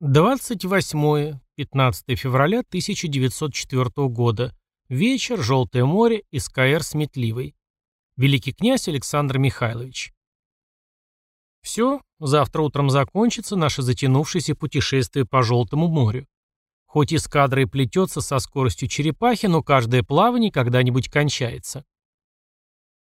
28-15 февраля 1904 года. Вечер, Желтое море, СКР Сметливый. Великий князь Александр Михайлович. Все, завтра утром закончится наше затянувшееся путешествие по Желтому морю. Хоть эскадра и плетется со скоростью черепахи, но каждое плавание когда-нибудь кончается.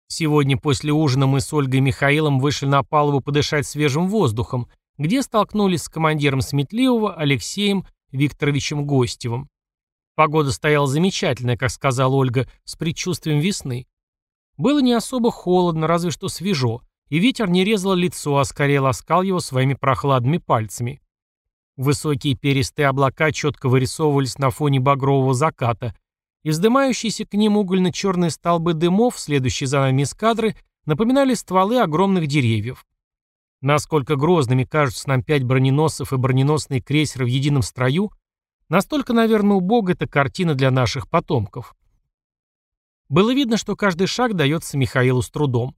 Сегодня после ужина мы с Ольгой и Михаилом вышли на палубу подышать свежим воздухом, где столкнулись с командиром Сметливого Алексеем Викторовичем Гостевым. Погода стояла замечательная, как сказала Ольга, с предчувствием весны. Было не особо холодно, разве что свежо, и ветер не резал лицо, а скорее ласкал его своими прохладными пальцами. Высокие перистые облака четко вырисовывались на фоне багрового заката, и вздымающиеся к ним угольно-черные столбы дымов, следующие за нами эскадры, напоминали стволы огромных деревьев. Насколько грозными кажутся нам пять броненосцев и броненосный крейсер в едином строю, настолько, наверное, убога эта картина для наших потомков. Было видно, что каждый шаг дается Михаилу с трудом.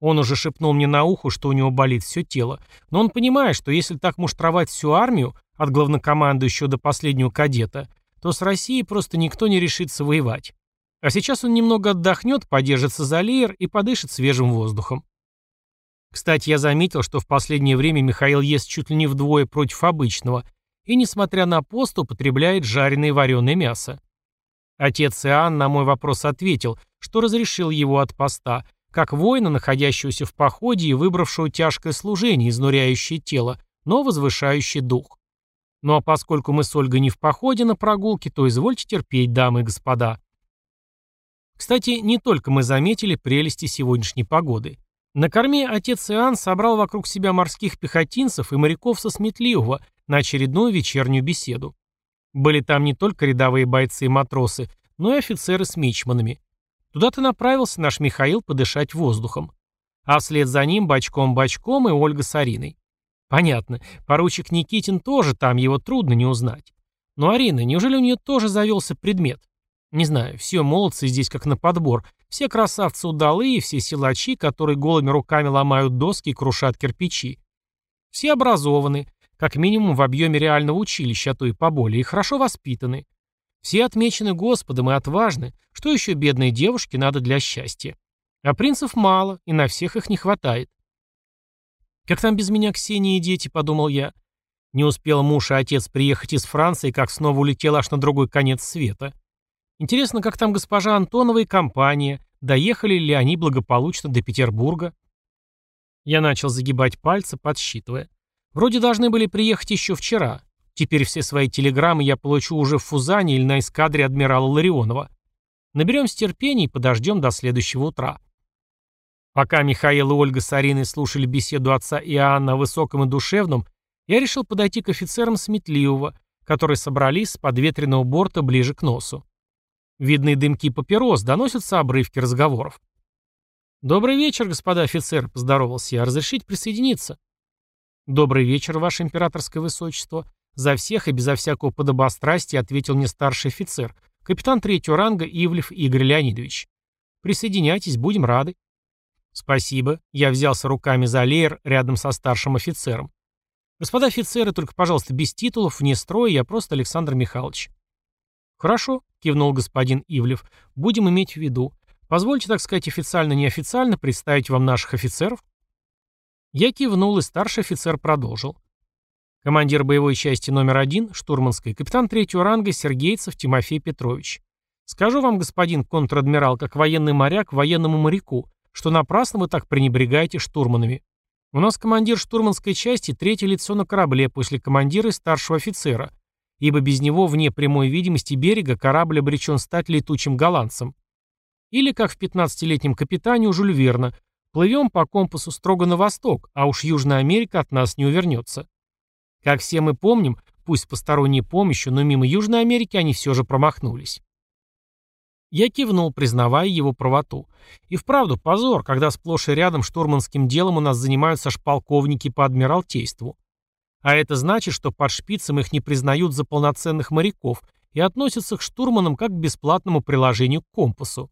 Он уже шепнул мне на ухо, что у него болит все тело, но он понимает, что если так муштровать всю армию, от главнокомандующего до последнего кадета, то с Россией просто никто не решится воевать. А сейчас он немного отдохнет, подержится за леер и подышит свежим воздухом. Кстати, я заметил, что в последнее время Михаил ест чуть ли не вдвое против обычного и, несмотря на пост, употребляет жареное вареное мясо. Отец Иоанн на мой вопрос ответил, что разрешил его от поста, как воина, находящегося в походе и выбравшего тяжкое служение, изнуряющее тело, но возвышающее дух. Ну а поскольку мы с Ольгой не в походе на прогулке, то извольте терпеть, дамы и господа. Кстати, не только мы заметили прелести сегодняшней погоды. На корме отец Иоанн собрал вокруг себя морских пехотинцев и моряков со Сметливого на очередную вечернюю беседу. Были там не только рядовые бойцы и матросы, но и офицеры с мичманами. Туда-то направился наш Михаил подышать воздухом. А вслед за ним бочком-бочком и Ольга с Ариной. Понятно, поручик Никитин тоже там, его трудно не узнать. Но Арина, неужели у нее тоже завелся предмет? Не знаю, все молодцы здесь как на подбор. Все красавцы удалые, все силачи, которые голыми руками ломают доски и крушат кирпичи. Все образованы, как минимум в объеме реального училища, а то и поболее, и хорошо воспитаны. Все отмечены Господом и отважны, что еще бедной девушке надо для счастья. А принцев мало, и на всех их не хватает. «Как там без меня Ксения и дети?» — подумал я. Не успел муж и отец приехать из Франции, как снова улетел аж на другой конец света. Интересно, как там госпожа Антонова и компания, доехали ли они благополучно до Петербурга? Я начал загибать пальцы, подсчитывая. Вроде должны были приехать еще вчера. Теперь все свои телеграммы я получу уже в Фузане или на эскадре адмирала Ларионова. Наберемся терпения и подождем до следующего утра. Пока Михаил и Ольга с Ариной слушали беседу отца Иоанна о высоком и душевном, я решил подойти к офицерам Сметливого, которые собрались с подветренного борта ближе к носу. Видные дымки папирос, доносятся обрывки разговоров. «Добрый вечер, господа офицеры», — поздоровался я. «Разрешить присоединиться?» «Добрый вечер, ваше императорское высочество», — за всех и безо всякого подобострастия ответил мне старший офицер, капитан третьего ранга Ивлев Игорь Леонидович. «Присоединяйтесь, будем рады». «Спасибо». Я взялся руками за леер рядом со старшим офицером. «Господа офицеры, только, пожалуйста, без титулов, вне строя, я просто Александр Михайлович». «Хорошо», — кивнул господин Ивлев. «Будем иметь в виду. Позвольте, так сказать, официально-неофициально представить вам наших офицеров». Я кивнул, и старший офицер продолжил. Командир боевой части номер один, штурманской, капитан третьего ранга Сергейцев Тимофей Петрович. Скажу вам, господин контр-адмирал, как военный моряк военному моряку, что напрасно вы так пренебрегаете штурманами. У нас командир штурманской части третье лицо на корабле после командира и старшего офицера, ибо без него вне прямой видимости берега корабль обречен стать летучим голландцем. Или, как в 15-летнем капитане у Жюль Верна, плывем по компасу строго на восток, а уж Южная Америка от нас не увернется. Как все мы помним, пусть посторонней помощью, но мимо Южной Америки они все же промахнулись. Я кивнул, признавая его правоту. И вправду позор, когда сплошь и рядом штурманским делом у нас занимаются аж полковники по адмиралтейству. А это значит, что под шпицем их не признают за полноценных моряков и относятся к штурманам как к бесплатному приложению к компасу.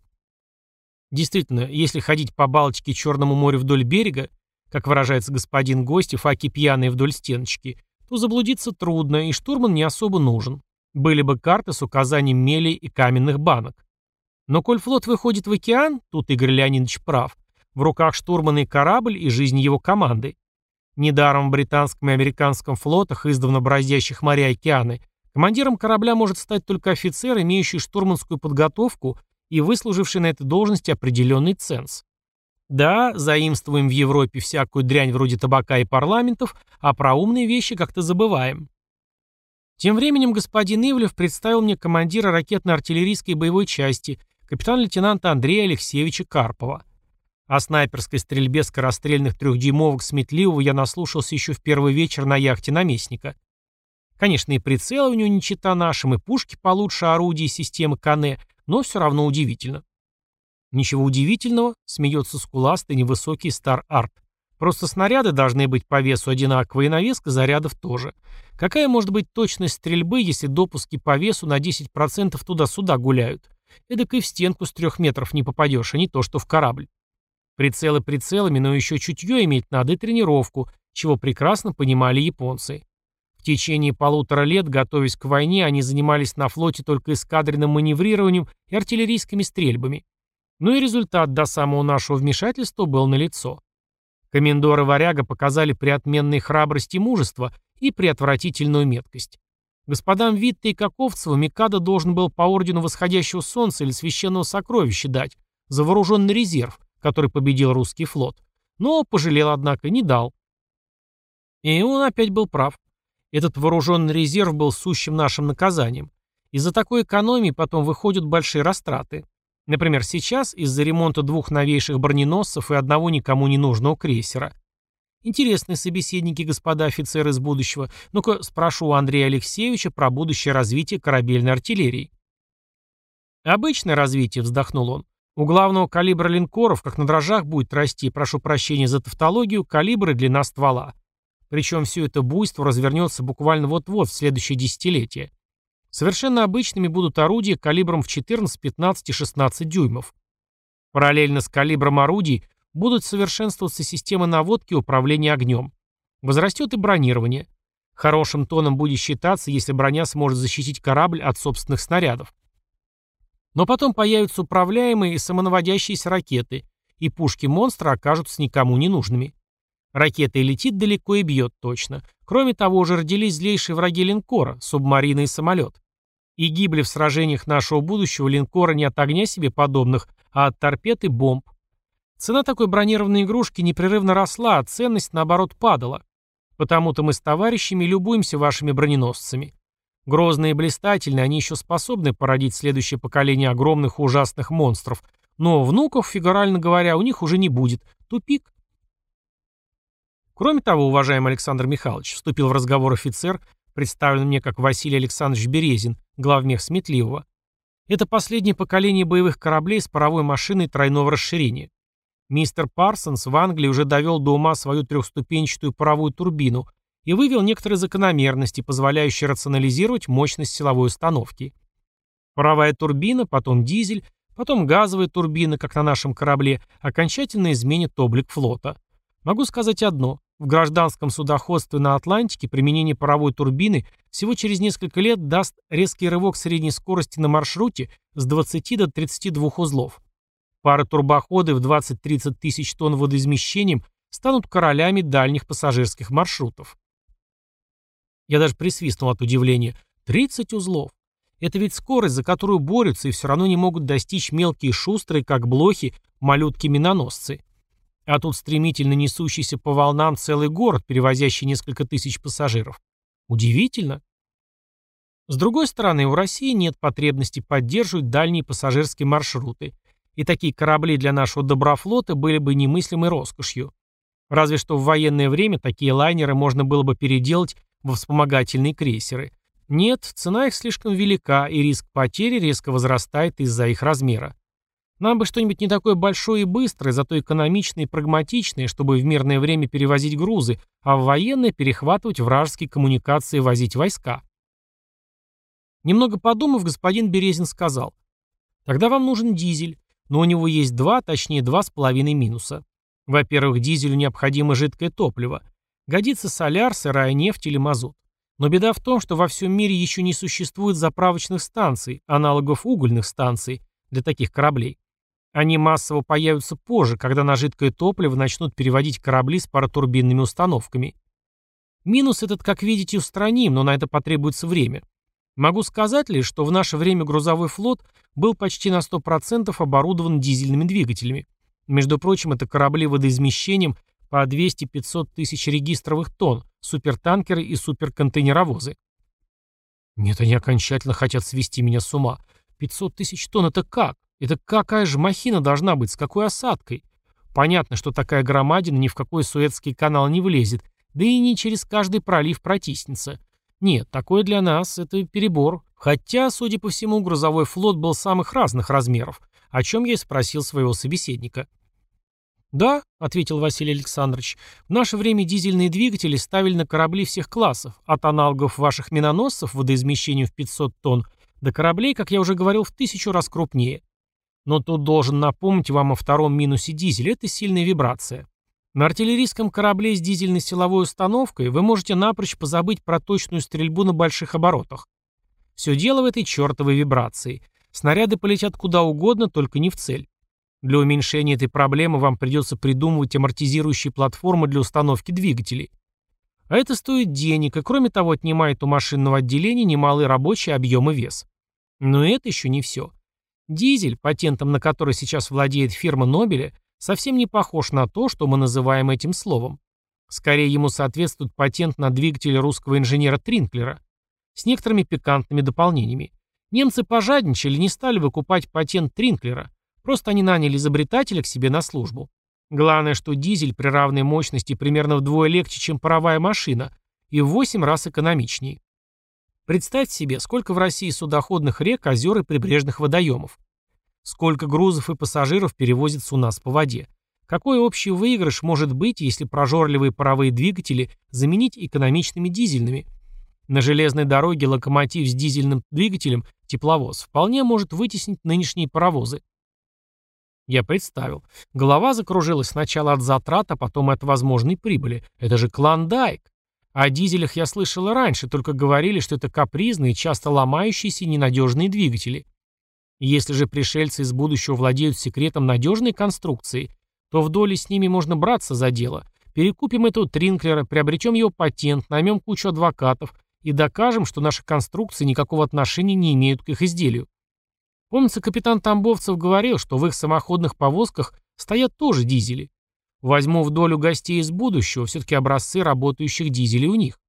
Действительно, если ходить по Балтике и Черному морю вдоль берега, как выражается господин Гостев, аки пьяные вдоль стеночки, то заблудиться трудно, и штурман не особо нужен. Были бы карты с указанием мелей и каменных банок. Но коль флот выходит в океан, тут Игорь Леонидович прав, в руках штурмана и корабль, и жизнь его команды. Недаром в британском и американском флотах, издавна бороздящих моря и океаны, командиром корабля может стать только офицер, имеющий штурманскую подготовку и выслуживший на этой должности определенный ценз. Да, заимствуем в Европе всякую дрянь вроде табака и парламентов, а про умные вещи как-то забываем. Тем временем господин Ивлев представил мне командира ракетно-артиллерийской боевой части, капитан-лейтенанта Андрея Алексеевича Карпова. О снайперской стрельбе скорострельных трехдюймовок Сметливого я наслушался еще в первый вечер на яхте наместника. Конечно, и прицелы у него не чита нашим, и пушки получше орудий системы Кане, но все равно удивительно. Ничего удивительного, смеется скуластый невысокий Стар-Арт. Просто снаряды должны быть по весу одинаковые, и навеска зарядов тоже. Какая может быть точность стрельбы, если допуски по весу на 10% туда-сюда гуляют? Эдак и в стенку с трех метров не попадешь, а не то, что в корабль. Прицелы прицелами, но еще чутье иметь надо и тренировку, чего прекрасно понимали японцы. В течение полутора лет, готовясь к войне, они занимались на флоте только эскадренным маневрированием и артиллерийскими стрельбами. Ну и результат до самого нашего вмешательства был налицо. Комендоры Варяга показали приотменные храбрость и мужество и приотвратительную меткость. Господам Витте и Каковцеву Микадо должен был по ордену восходящего солнца или священного сокровища дать за вооруженный резерв, который победил русский флот. Но пожалел, однако, не дал. И он опять был прав. Этот вооруженный резерв был сущим нашим наказанием. Из-за такой экономии потом выходят большие растраты. Например, сейчас из-за ремонта двух новейших броненосцев и одного никому не нужного крейсера. Интересные собеседники, господа офицеры из будущего. Ну-ка, спрошу у Андрея Алексеевича про будущее развитие корабельной артиллерии. «Обычное развитие», — вздохнул он. «У главного калибра линкоров, как на дрожжах, будет расти, прошу прощения за тавтологию, калибр и длина ствола. Причем все это буйство развернется буквально вот-вот в следующее десятилетие. Совершенно обычными будут орудия калибром в 14, 15 и 16 дюймов. Параллельно с калибром орудий будут совершенствоваться системы наводки и управления огнем. Возрастет и бронирование. Хорошим тоном будет считаться, если броня сможет защитить корабль от собственных снарядов. Но потом появятся управляемые и самонаводящиеся ракеты, и пушки монстра окажутся никому не нужными. Ракета и летит далеко и бьет точно. Кроме того, уже родились злейшие враги линкора, субмарины и самолет. И гибли в сражениях нашего будущего линкора не от огня себе подобных, а от торпед и бомб. Цена такой бронированной игрушки непрерывно росла, а ценность, наоборот, падала. Потому-то мы с товарищами любуемся вашими броненосцами. Грозные и блистательные, они еще способны породить следующее поколение огромных и ужасных монстров. Но внуков, фигурально говоря, у них уже не будет. Тупик. Кроме того, уважаемый Александр Михайлович, вступил в разговор офицер, представленный мне как Василий Александрович Березин, главмех Сметливого. Это последнее поколение боевых кораблей с паровой машиной тройного расширения. Мистер Парсонс в Англии уже довел до ума свою трехступенчатую паровую турбину и вывел некоторые закономерности, позволяющие рационализировать мощность силовой установки. Паровая турбина, потом дизель, потом газовая турбина, как на нашем корабле, окончательно изменит облик флота. Могу сказать одно. В гражданском судоходстве на Атлантике применение паровой турбины всего через несколько лет даст резкий рывок средней скорости на маршруте с 20 до 32 узлов. Пары турбоходы в 20-30 тысяч тонн водоизмещением станут королями дальних пассажирских маршрутов. Я даже присвистнул от удивления. 30 узлов. Это ведь скорость, за которую борются и все равно не могут достичь мелкие шустрые, как блохи, малютки-миноносцы. А тут стремительно несущийся по волнам целый город, перевозящий несколько тысяч пассажиров. Удивительно. С другой стороны, у России нет потребности поддерживать дальние пассажирские маршруты, и такие корабли для нашего доброфлота были бы немыслимой роскошью. Разве что в военное время такие лайнеры можно было бы переделать во вспомогательные крейсеры. Нет, цена их слишком велика, и риск потери резко возрастает из-за их размера. Нам бы что-нибудь не такое большое и быстрое, зато экономичное и прагматичное, чтобы в мирное время перевозить грузы, а в военное перехватывать вражеские коммуникации и возить войска. Немного подумав, господин Березин сказал, «Тогда вам нужен дизель, но у него есть два, точнее два с половиной минуса. Во-первых, дизелю необходимо жидкое топливо. Годится соляр, сырая нефть или мазут. Но беда в том, что во всем мире еще не существует заправочных станций, аналогов угольных станций для таких кораблей. Они массово появятся позже, когда на жидкое топливо начнут переводить корабли с паротурбинными установками. Минус этот, как видите, устраним, но на это потребуется время. Могу сказать лишь, что в наше время грузовой флот был почти на 100% оборудован дизельными двигателями. Между прочим, это корабли водоизмещением по 200-500 тысяч регистровых тонн, супертанкеры и суперконтейнеровозы. Нет, они окончательно хотят свести меня с ума. 500 тысяч тонн — это как? Это какая же махина должна быть, с какой осадкой? Понятно, что такая громадина ни в какой Суэцкий канал не влезет, да и не через каждый пролив протиснется. Нет, такое для нас — это перебор. Хотя, судя по всему, грузовой флот был самых разных размеров, о чем я и спросил своего собеседника. «Да», — ответил Василий Александрович, — «в наше время дизельные двигатели ставили на корабли всех классов, от аналогов ваших миноносцев водоизмещением в 500 тонн до кораблей, как я уже говорил, в тысячу раз крупнее. Но тут должен напомнить вам о втором минусе дизеля — это сильная вибрация. На артиллерийском корабле с дизельной силовой установкой вы можете напрочь позабыть про точную стрельбу на больших оборотах. Все дело в этой чертовой вибрации. Снаряды полетят куда угодно, только не в цель. Для уменьшения этой проблемы вам придется придумывать амортизирующие платформы для установки двигателей. А это стоит денег и, кроме того, отнимает у машинного отделения немалый рабочий объем и вес. Но это еще не все. Дизель, патентом на который сейчас владеет фирма Нобеля, совсем не похож на то, что мы называем этим словом. Скорее ему соответствует патент на двигатель русского инженера Тринклера с некоторыми пикантными дополнениями. Немцы пожадничали не стали выкупать патент Тринклера, просто они наняли изобретателя к себе на службу. Главное, что дизель при равной мощности примерно вдвое легче, чем паровая машина, и в 8 раз экономичнее. Представьте себе, сколько в России судоходных рек, озер и прибрежных водоемов. Сколько грузов и пассажиров перевозится у нас по воде? Какой общий выигрыш может быть, если прожорливые паровые двигатели заменить экономичными дизельными? На железной дороге локомотив с дизельным двигателем, тепловоз, вполне может вытеснить нынешние паровозы. Я представил. Голова закружилась сначала от затрат, а потом от возможной прибыли. Это же клондайк. О дизелях я слышал и раньше, только говорили, что это капризные, часто ломающиеся ненадежные двигатели. Если же пришельцы из будущего владеют секретом надежной конструкции, то в доле с ними можно браться за дело. Перекупим этого Тринклера, приобретем его патент, наймем кучу адвокатов и докажем, что наши конструкции никакого отношения не имеют к их изделию. Помнится, капитан Тамбовцев говорил, что в их самоходных повозках стоят тоже дизели. Возьму в долю гостей из будущего, все-таки образцы работающих дизелей у них.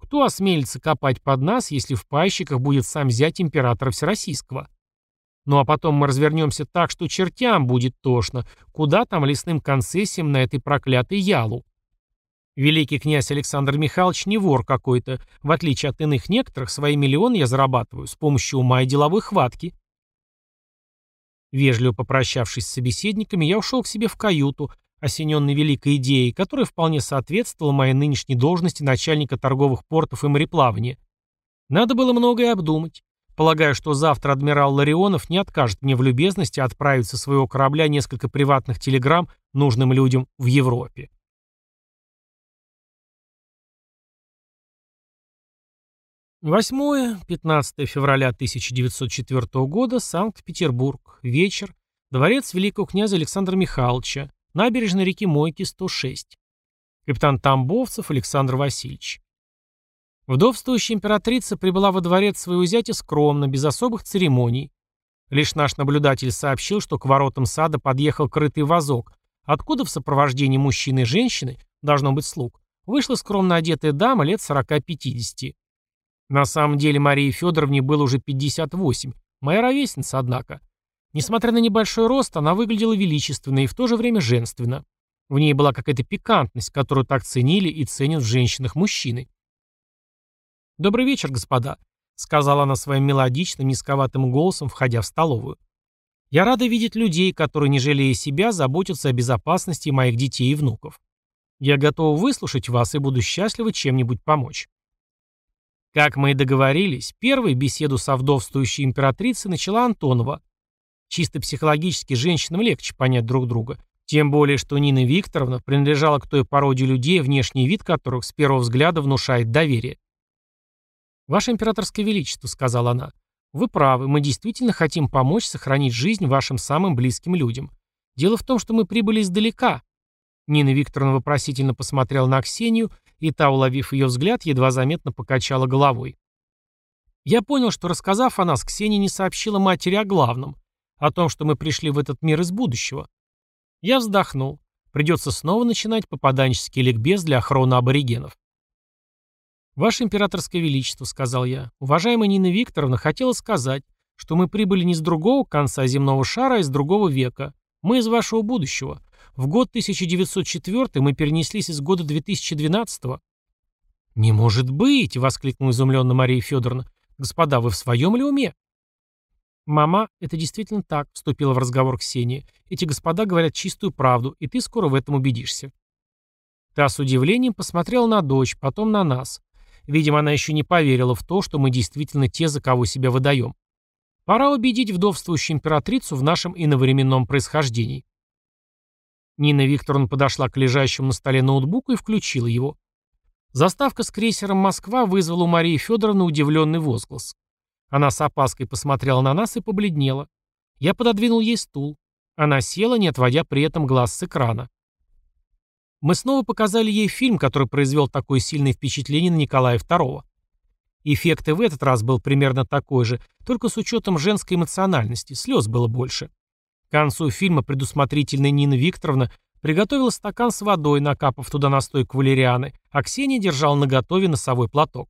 Кто осмелится копать под нас, если в пайщиках будет сам зять императора Всероссийского? Ну а потом мы развернемся так, что чертям будет тошно. Куда там лесным концессиям на этой проклятой ялу? Великий князь Александр Михайлович не вор какой-то. В отличие от иных некоторых, свои миллионы я зарабатываю с помощью ума и деловой хватки. Вежливо попрощавшись с собеседниками, я ушел к себе в каюту, осененный великой идеей, которая вполне соответствовала моей нынешней должности начальника торговых портов и мореплавания. Надо было многое обдумать. Полагаю, что завтра адмирал Ларионов не откажет мне в любезности отправить со своего корабля несколько приватных телеграмм нужным людям в Европе. Восьмое, 15 февраля 1904 года, Санкт-Петербург, вечер, дворец великого князя Александра Михайловича, набережная реки Мойки, 106. Капитан Тамбовцев Александр Васильевич. Вдовствующая императрица прибыла во дворец своего зятя скромно, без особых церемоний. Лишь наш наблюдатель сообщил, что к воротам сада подъехал крытый вазок, откуда в сопровождении мужчины и женщины, должно быть слуг, вышла скромно одетая дама лет 40-50. На самом деле Марии Федоровне было уже 58, моя ровесница, однако. Несмотря на небольшой рост, она выглядела величественно и в то же время женственно. В ней была какая-то пикантность, которую так ценили и ценят в женщинах мужчины. «Добрый вечер, господа», — сказала она своим мелодичным, низковатым голосом, входя в столовую. «Я рада видеть людей, которые, не жалея себя, заботятся о безопасности моих детей и внуков. Я готова выслушать вас и буду счастлива чем-нибудь помочь». Как мы и договорились, первой беседу со вдовствующей императрицей начала Антонова. Чисто психологически женщинам легче понять друг друга. Тем более, что Нина Викторовна принадлежала к той породе людей, внешний вид которых с первого взгляда внушает доверие. «Ваше императорское величество», — сказала она, — «вы правы, мы действительно хотим помочь сохранить жизнь вашим самым близким людям. Дело в том, что мы прибыли издалека». Нина Викторовна вопросительно посмотрела на Ксению, и та, уловив ее взгляд, едва заметно покачала головой. Я понял, что, рассказав о нас, Ксения не сообщила матери о главном, о том, что мы пришли в этот мир из будущего. Я вздохнул. Придется снова начинать попаданческий ликбез для охраны аборигенов. «Ваше императорское величество», — сказал я, — «уважаемая Нина Викторовна хотела сказать, что мы прибыли не с другого конца земного шара, а из другого века. Мы из вашего будущего. В год 1904 мы перенеслись из года 2012 -го. «Не может быть!» — воскликнула изумленно Мария Федоровна. «Господа, вы в своем ли уме?» «Мама, это действительно так», — вступила в разговор Ксения. «Эти господа говорят чистую правду, и ты скоро в этом убедишься». Та с удивлением посмотрела на дочь, потом на нас. Видимо, она еще не поверила в то, что мы действительно те, за кого себя выдаем. Пора убедить вдовствующую императрицу в нашем иновременном происхождении. Нина Викторовна подошла к лежащему на столе ноутбуку и включила его. Заставка с крейсером «Москва» вызвала у Марии Федоровны удивленный возглас. Она с опаской посмотрела на нас и побледнела. Я пододвинул ей стул. Она села, не отводя при этом глаз с экрана. Мы снова показали ей фильм, который произвел такое сильное впечатление на Николая II. Эффект и в этот раз был примерно такой же, только с учетом женской эмоциональности, слез было больше. К концу фильма предусмотрительная Нина Викторовна приготовила стакан с водой, накапав туда настойку валерианы, а Ксения держала наготове носовой платок.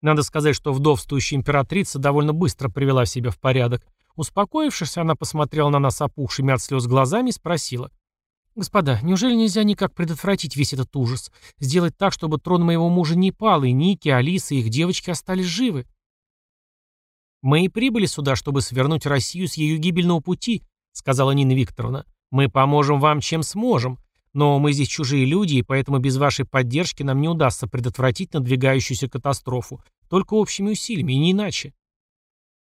Надо сказать, что вдовствующая императрица довольно быстро привела себя в порядок. Успокоившись, она посмотрела на нас опухшими от слез глазами и спросила. «Господа, неужели нельзя никак предотвратить весь этот ужас? Сделать так, чтобы трон моего мужа не пал, и Ники, Алиса и их девочки остались живы?» «Мы и прибыли сюда, чтобы свернуть Россию с ее гибельного пути», сказала Нина Викторовна. «Мы поможем вам, чем сможем. Но мы здесь чужие люди, и поэтому без вашей поддержки нам не удастся предотвратить надвигающуюся катастрофу. Только общими усилиями, и не иначе».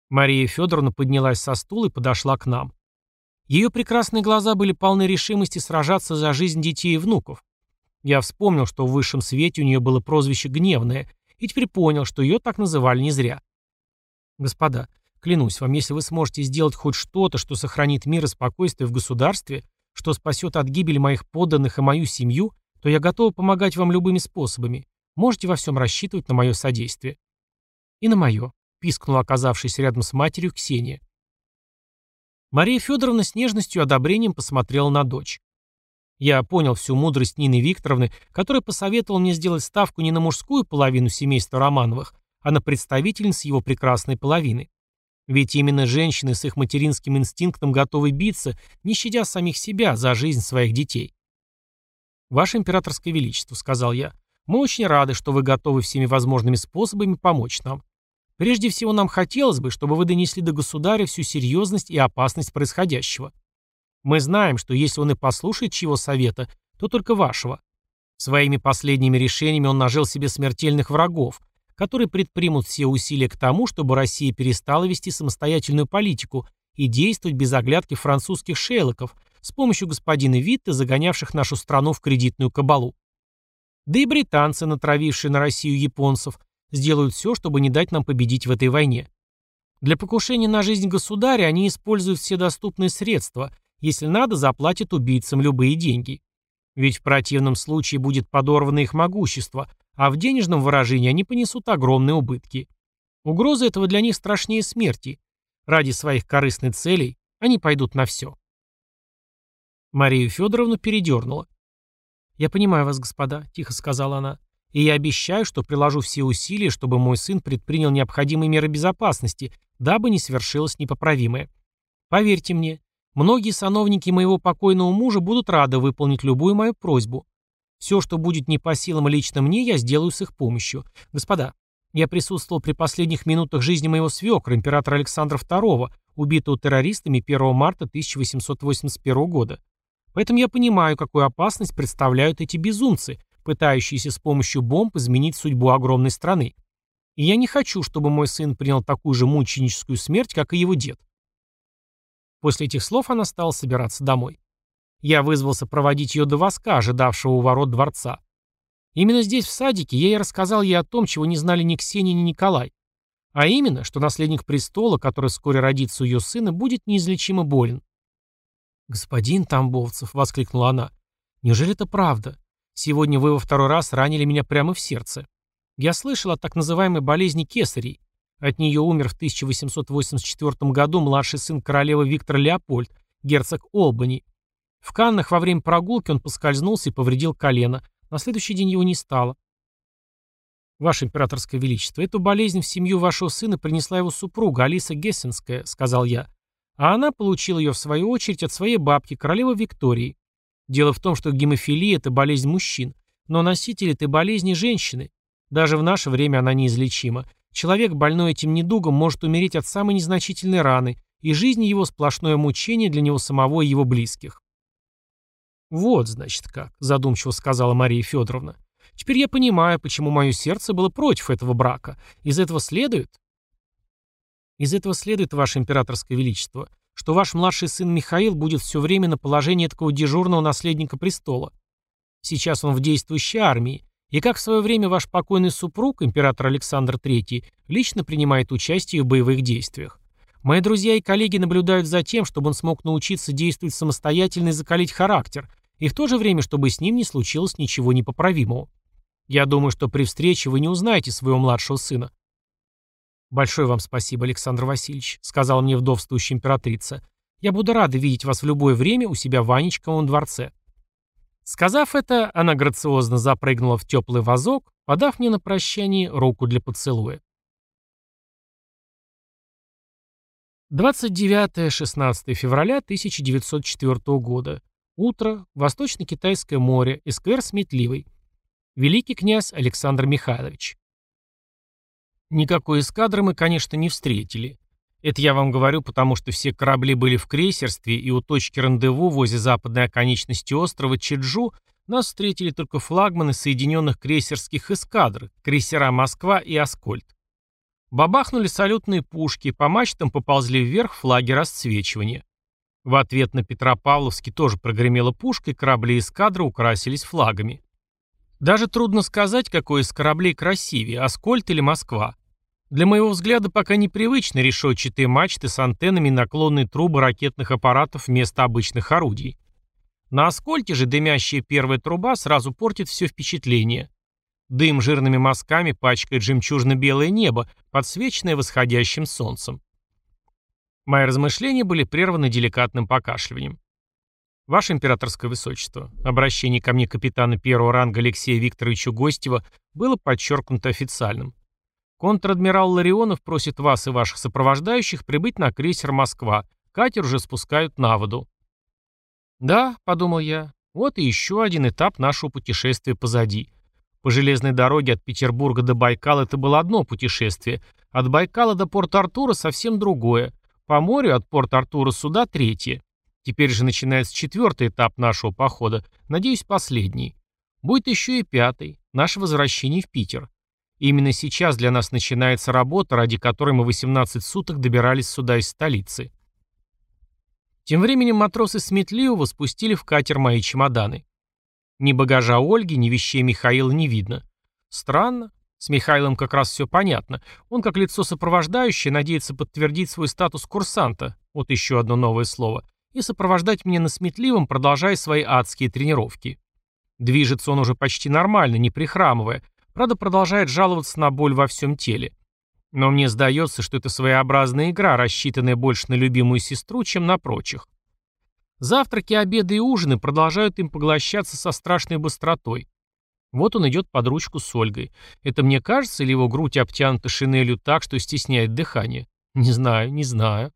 Мария Федоровна поднялась со стула и подошла к нам. Ее прекрасные глаза были полны решимости сражаться за жизнь детей и внуков. Я вспомнил, что в высшем свете у нее было прозвище «Гневное», и теперь понял, что ее так называли не зря. Господа, клянусь вам, если вы сможете сделать хоть что-то, что сохранит мир и спокойствие в государстве, что спасет от гибели моих подданных и мою семью, то я готова помогать вам любыми способами. Можете во всем рассчитывать на мое содействие. И на мое, пискнула оказавшись рядом с матерью Ксения. Мария Федоровна с нежностью и одобрением посмотрела на дочь. Я понял всю мудрость Нины Викторовны, которая посоветовала мне сделать ставку не на мужскую половину семейства Романовых, а на представительниц его прекрасной половины. Ведь именно женщины с их материнским инстинктом готовы биться, не щадя самих себя, за жизнь своих детей. «Ваше императорское величество», — сказал я, — «мы очень рады, что вы готовы всеми возможными способами помочь нам. Прежде всего, нам хотелось бы, чтобы вы донесли до государя всю серьезность и опасность происходящего. Мы знаем, что если он и послушает чьего совета, то только вашего. Своими последними решениями он нажил себе смертельных врагов, которые предпримут все усилия к тому, чтобы Россия перестала вести самостоятельную политику и действовать без оглядки французских шейлоков с помощью господина Витта, загонявших нашу страну в кредитную кабалу. Да и британцы, натравившие на Россию японцев, сделают все, чтобы не дать нам победить в этой войне. Для покушения на жизнь государя они используют все доступные средства, если надо, заплатят убийцам любые деньги. Ведь в противном случае будет подорвано их могущество, а в денежном выражении они понесут огромные убытки. Угроза этого для них страшнее смерти. Ради своих корыстных целей они пойдут на все. Марию Федоровну передернула. «Я понимаю вас, господа», — тихо сказала она. И я обещаю, что приложу все усилия, чтобы мой сын предпринял необходимые меры безопасности, дабы не свершилось непоправимое. Поверьте мне, многие сановники моего покойного мужа будут рады выполнить любую мою просьбу. Все, что будет не по силам лично мне, я сделаю с их помощью. Господа, я присутствовал при последних минутах жизни моего свекра, императора Александра II, убитого террористами 1 марта 1881 года. Поэтому я понимаю, какую опасность представляют эти безумцы, пытающиеся с помощью бомб изменить судьбу огромной страны. И я не хочу, чтобы мой сын принял такую же мученическую смерть, как и его дед. После этих слов она стала собираться домой. Я вызвался проводить ее до воска, ожидавшего у ворот дворца. Именно здесь, в садике, я и рассказал ей о том, чего не знали ни Ксения, ни Николай. А именно, что наследник престола, который вскоре родится у ее сына, будет неизлечимо болен. «Господин Тамбовцев», — воскликнула она, — «неужели это правда? Сегодня вы во второй раз ранили меня прямо в сердце. Я слышал о так называемой болезни кесарей. От нее умер в 1884 году младший сын королевы Виктор Леопольд, герцог Олбани. В Каннах во время прогулки он поскользнулся и повредил колено. На следующий день его не стало. «Ваше императорское величество, эту болезнь в семью вашего сына принесла его супруга, Алиса Гессенская», — сказал я. А она получила ее, в свою очередь, от своей бабки, королевы Виктории. Дело в том, что гемофилия – это болезнь мужчин, но носитель этой болезни – женщины. Даже в наше время она неизлечима. Человек, больной этим недугом, может умереть от самой незначительной раны, и жизнь его сплошное мучение для него самого и его близких. «Вот, значит, как», – задумчиво сказала Мария Федоровна. «Теперь я понимаю, почему мое сердце было против этого брака. Из этого следует...» «Из этого следует, Ваше Императорское Величество, что ваш младший сын Михаил будет все время на положении такого дежурного наследника престола. Сейчас он в действующей армии, и как в свое время ваш покойный супруг, император Александр III, лично принимает участие в боевых действиях. Мои друзья и коллеги наблюдают за тем, чтобы он смог научиться действовать самостоятельно и закалить характер, и в то же время, чтобы с ним не случилось ничего непоправимого. Я думаю, что при встрече вы не узнаете своего младшего сына. «Большое вам спасибо, Александр Васильевич», — сказала мне вдовствующая императрица. «Я буду рада видеть вас в любое время у себя в Ванечковом дворце». Сказав это, она грациозно запрыгнула в теплый вазок, подав мне на прощание руку для поцелуя. 29-16 февраля 1904 года. Утро. Восточно-Китайское море. Эсквер Сметливый. Великий князь Александр Михайлович. Никакой эскадры мы, конечно, не встретили. Это я вам говорю, потому что все корабли были в крейсерстве, и у точки рандеву возле западной оконечности острова Чеджу нас встретили только флагманы соединенных крейсерских эскадр, крейсера «Москва» и «Аскольд». Бабахнули салютные пушки, по мачтам поползли вверх флаги расцвечивания. В ответ на Петропавловске тоже прогремела пушка, и корабли эскадры украсились флагами. Даже трудно сказать, какой из кораблей красивее, Аскольд или Москва. Для моего взгляда пока непривычны решетчатые мачты с антеннами и наклонные трубы ракетных аппаратов вместо обычных орудий. На Аскольте же дымящая первая труба сразу портит все впечатление. Дым жирными мазками пачкает жемчужно-белое небо, подсвеченное восходящим солнцем. Мои размышления были прерваны деликатным покашливанием. «Ваше императорское высочество», обращение ко мне капитана первого ранга Алексея Викторовича Гостева было подчеркнуто официальным. Контр-адмирал Ларионов просит вас и ваших сопровождающих прибыть на крейсер «Москва». Катер уже спускают на воду. Да, подумал я, вот и еще один этап нашего путешествия позади. По железной дороге от Петербурга до Байкала это было одно путешествие, от Байкала до Порт-Артура совсем другое, по морю от Порт-Артура сюда третье. Теперь же начинается четвертый этап нашего похода, надеюсь, последний. Будет еще и пятый, наше возвращение в Питер. Именно сейчас для нас начинается работа, ради которой мы 18 суток добирались сюда из столицы. Тем временем матросы сметливо спустили в катер мои чемоданы. Ни багажа Ольги, ни вещей Михаила не видно. Странно. С Михаилом как раз все понятно. Он, как лицо сопровождающее, надеется подтвердить свой статус курсанта, вот еще одно новое слово, и сопровождать меня на сметливом, продолжая свои адские тренировки. Движется он уже почти нормально, не прихрамывая, Правда, продолжает жаловаться на боль во всем теле. Но мне сдается, что это своеобразная игра, рассчитанная больше на любимую сестру, чем на прочих. Завтраки, обеды и ужины продолжают им поглощаться со страшной быстротой. Вот он идет под ручку с Ольгой. Это мне кажется, или его грудь обтянута шинелью так, что стесняет дыхание? Не знаю, не знаю.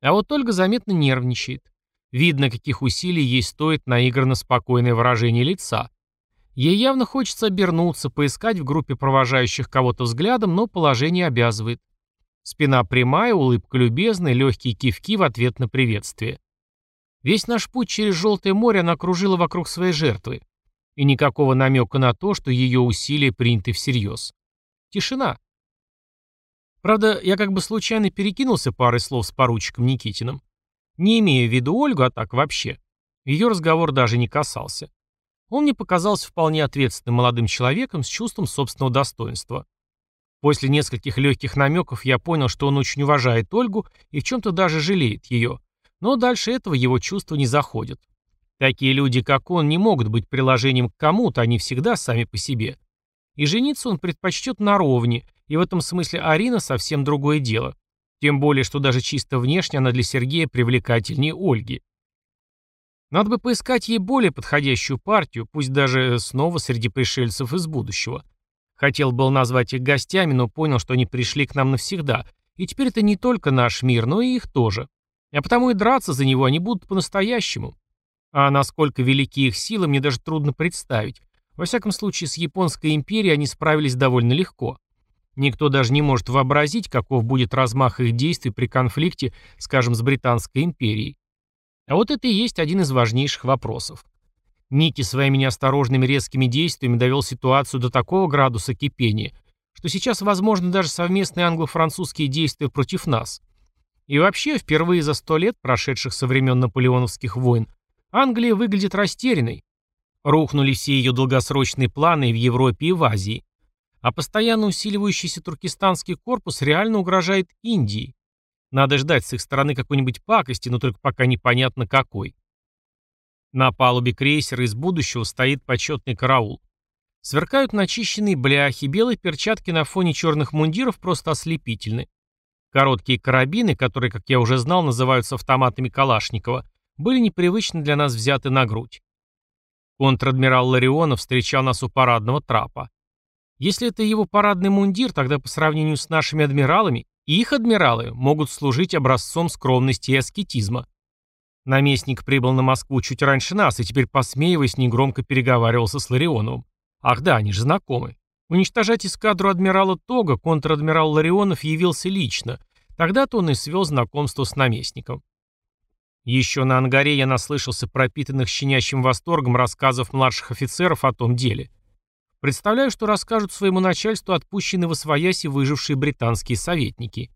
А вот Ольга заметно нервничает. Видно, каких усилий ей стоит наигранно спокойное выражение лица. Ей явно хочется обернуться, поискать в группе провожающих кого-то взглядом, но положение обязывает. Спина прямая, улыбка любезная, легкие кивки в ответ на приветствие. Весь наш путь через Желтое море она кружила вокруг своей жертвы. И никакого намека на то, что ее усилия приняты всерьез. Тишина. Правда, я как бы случайно перекинулся парой слов с поручиком Никитиным. Не имея в виду Ольгу, а так вообще. Ее разговор даже не касался. Он мне показался вполне ответственным молодым человеком с чувством собственного достоинства. После нескольких легких намеков я понял, что он очень уважает Ольгу и в чем-то даже жалеет ее. Но дальше этого его чувства не заходят. Такие люди, как он, не могут быть приложением к кому-то, они всегда сами по себе. И жениться он предпочтет наровне, и в этом смысле Арина совсем другое дело. Тем более, что даже чисто внешне она для Сергея привлекательнее Ольги. Надо бы поискать ей более подходящую партию, пусть даже снова среди пришельцев из будущего. Хотел был назвать их гостями, но понял, что они пришли к нам навсегда, и теперь это не только наш мир, но и их тоже. А потому и драться за него они будут по-настоящему. А насколько велики их силы, мне даже трудно представить. Во всяком случае, с Японской империей они справились довольно легко. Никто даже не может вообразить, каков будет размах их действий при конфликте, скажем, с Британской империей. А вот это и есть один из важнейших вопросов. Ники своими неосторожными резкими действиями довел ситуацию до такого градуса кипения, что сейчас возможны даже совместные англо-французские действия против нас. И вообще, впервые за сто лет, прошедших со времен наполеоновских войн, Англия выглядит растерянной. Рухнули все ее долгосрочные планы в Европе, и в Азии. А постоянно усиливающийся туркестанский корпус реально угрожает Индии. Надо ждать с их стороны какой-нибудь пакости, но только пока непонятно какой. На палубе крейсера из будущего стоит почетный караул. Сверкают начищенные бляхи, белые перчатки на фоне черных мундиров просто ослепительны. Короткие карабины, которые, как я уже знал, называются автоматами Калашникова, были непривычно для нас взяты на грудь. Контр-адмирал Ларионов встречал нас у парадного трапа. Если это его парадный мундир, тогда по сравнению с нашими адмиралами, их адмиралы могут служить образцом скромности и аскетизма. Наместник прибыл на Москву чуть раньше нас и теперь, посмеиваясь, негромко переговаривался с Ларионовым. Ах да, они же знакомы. Уничтожать эскадру адмирала Тога контр-адмирал Ларионов явился лично. Тогда-то он и свел знакомство с наместником. Еще на ангаре я наслышался пропитанных щенячьим восторгом рассказов младших офицеров о том деле. Представляю, что расскажут своему начальству отпущенные в освояси выжившие британские советники.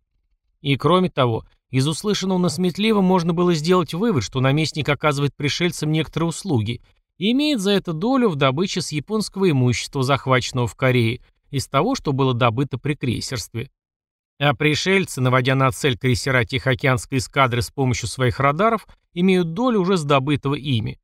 И кроме того, из услышанного на Сметливо можно было сделать вывод, что наместник оказывает пришельцам некоторые услуги и имеет за это долю в добыче с японского имущества, захваченного в Корее, из того, что было добыто при крейсерстве. А пришельцы, наводя на цель крейсера Тихоокеанской эскадры с помощью своих радаров, имеют долю уже с добытого ими.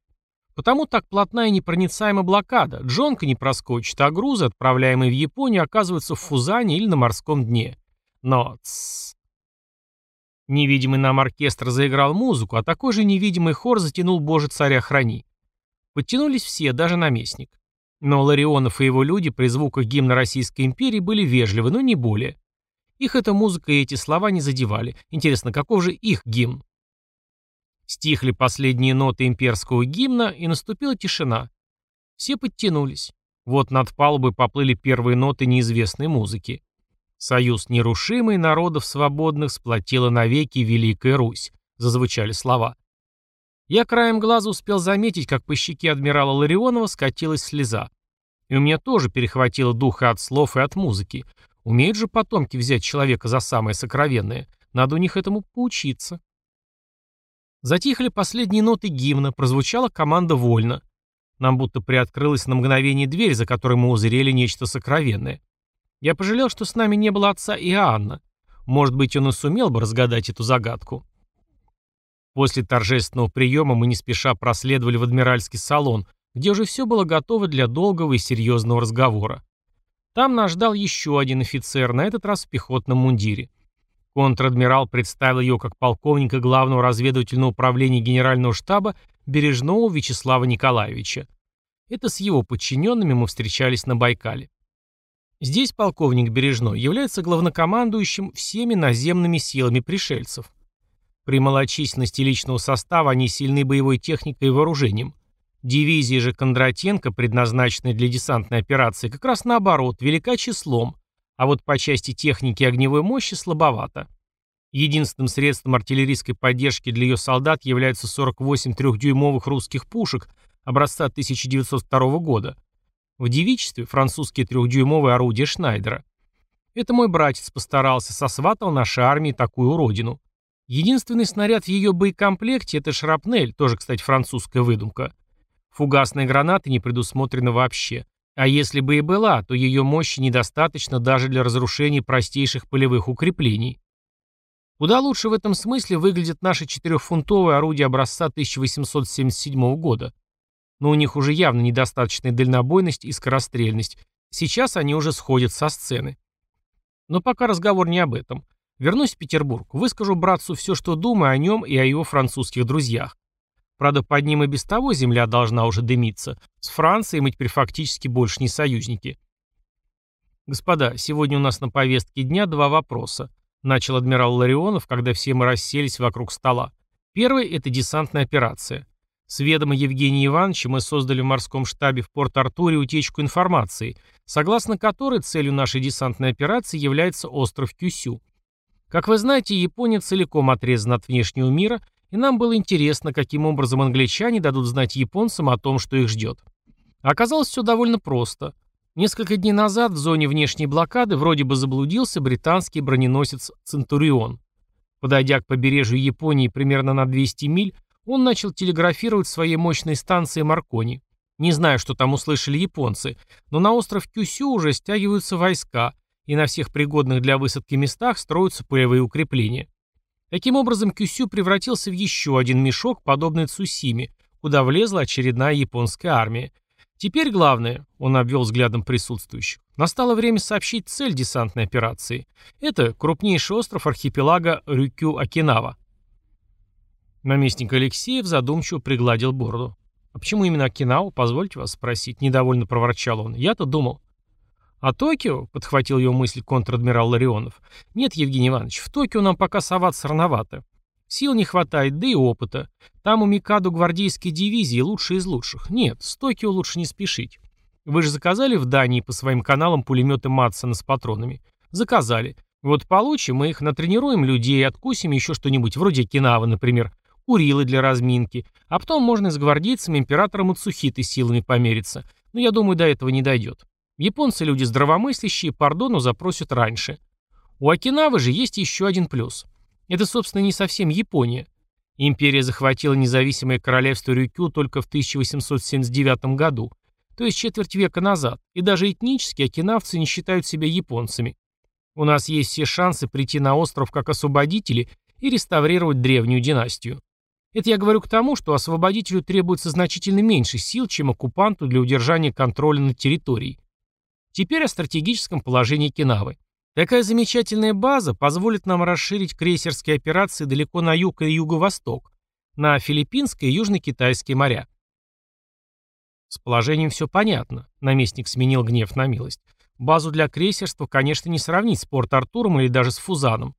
Потому так плотная и непроницаема блокада, джонка не проскочит, а грузы, отправляемые в Японию, оказываются в Фузане или на морском дне. Но, тссс. Невидимый нам оркестр заиграл музыку, а такой же невидимый хор затянул «Боже, царя храни». Подтянулись все, даже наместник. Но Ларионов и его люди при звуках гимна Российской империи были вежливы, но не более. Их эта музыка и эти слова не задевали. Интересно, каков же их гимн? Стихли последние ноты имперского гимна, и наступила тишина. Все подтянулись. Вот над палубой поплыли первые ноты неизвестной музыки. «Союз нерушимый народов свободных сплотила навеки Великая Русь», — зазвучали слова. Я краем глаза успел заметить, как по щеке адмирала Ларионова скатилась слеза. И у меня тоже перехватило дух и от слов, и от музыки. Умеют же потомки взять человека за самое сокровенное. Надо у них этому поучиться. Затихли последние ноты гимна, прозвучала команда «Вольно». Нам будто приоткрылась на мгновение дверь, за которой мы узрели нечто сокровенное. Я пожалел, что с нами не было отца и Анна. Может быть, он и сумел бы разгадать эту загадку. После торжественного приема мы не спеша проследовали в адмиральский салон, где уже все было готово для долгого и серьезного разговора. Там нас ждал еще один офицер, на этот раз в пехотном мундире. Контр-адмирал представил ее как полковника Главного разведывательного управления Генерального штаба Бережного Вячеслава Николаевича. Это с его подчиненными мы встречались на Байкале. Здесь полковник Бережной является главнокомандующим всеми наземными силами пришельцев. При малочисленности личного состава они сильны боевой техникой и вооружением. Дивизия же Кондратенко, предназначенная для десантной операции, как раз наоборот, велика числом, а вот по части техники огневой мощи слабовато. Единственным средством артиллерийской поддержки для ее солдат являются 48 трехдюймовых русских пушек образца 1902 года. В девичестве французские трехдюймовые орудия Шнайдера. Это мой братец постарался, сосватал нашей армии такую уродину. Единственный снаряд в ее боекомплекте – это шрапнель, тоже, кстати, французская выдумка. Фугасные гранаты не предусмотрены вообще. А если бы и была, то ее мощи недостаточно даже для разрушения простейших полевых укреплений. Куда лучше в этом смысле выглядят наши четырехфунтовые орудия образца 1877 года. Но у них уже явно недостаточная дальнобойность и скорострельность. Сейчас они уже сходят со сцены. Но пока разговор не об этом. Вернусь в Петербург, выскажу братцу все, что думаю о нем и о его французских друзьях. Правда, под ним и без того земля должна уже дымиться. С Францией мы теперь фактически больше не союзники. Господа, сегодня у нас на повестке дня два вопроса. Начал адмирал Ларионов, когда все мы расселись вокруг стола. Первый – это десантная операция. С ведома Евгения Ивановича мы создали в морском штабе в Порт-Артуре утечку информации, согласно которой целью нашей десантной операции является остров Кюсю. Как вы знаете, Япония целиком отрезана от внешнего мира, и нам было интересно, каким образом англичане дадут знать японцам о том, что их ждет. Оказалось все довольно просто – Несколько дней назад в зоне внешней блокады вроде бы заблудился британский броненосец «Центурион». Подойдя к побережью Японии примерно на 200 миль, он начал телеграфировать своей мощной станции Маркони. Не знаю, что там услышали японцы, но на остров Кюсю уже стягиваются войска, и на всех пригодных для высадки местах строятся полевые укрепления. Таким образом, Кюсю превратился в еще один мешок, подобный Цусиме, куда влезла очередная японская армия, Теперь главное, он обвел взглядом присутствующих, настало время сообщить цель десантной операции. Это крупнейший остров архипелага Рюкю-Окинава. Наместник Алексеев задумчиво пригладил бороду. «А почему именно Окинаву, позвольте вас спросить?» Недовольно проворчал он. «Я-то думал». «А Токио?» — подхватил его мысль контр-адмирал Ларионов. «Нет, Евгений Иванович, в Токио нам пока соваться рановато. Сил не хватает, да и опыта. Там у Микаду гвардейские дивизии лучшие из лучших. Нет, с Токио лучше не спешить. Вы же заказали в Дании по своим каналам пулеметы Матсона с патронами? Заказали. Вот получим, мы их натренируем людей, откусим еще что-нибудь, вроде Кинавы, например, Урилы для разминки, а потом можно с гвардейцами императора Мацухиты силами помериться. Но я думаю, до этого не дойдет. Японцы люди здравомыслящие, пардону запросят раньше. У Окинавы же есть еще один плюс – это, собственно, не совсем Япония. Империя захватила независимое королевство Рюкю только в 1879 году, то есть четверть века назад, и даже этнически окинавцы не считают себя японцами. У нас есть все шансы прийти на остров как освободители и реставрировать древнюю династию. Это я говорю к тому, что освободителю требуется значительно меньше сил, чем оккупанту для удержания контроля над территорией. Теперь о стратегическом положении Кинавы. Такая замечательная база позволит нам расширить крейсерские операции далеко на юг и юго-восток, на Филиппинское и Южно-Китайские моря. С положением все понятно. Наместник сменил гнев на милость. Базу для крейсерства, конечно, не сравнить с Порт-Артуром или даже с Фузаном.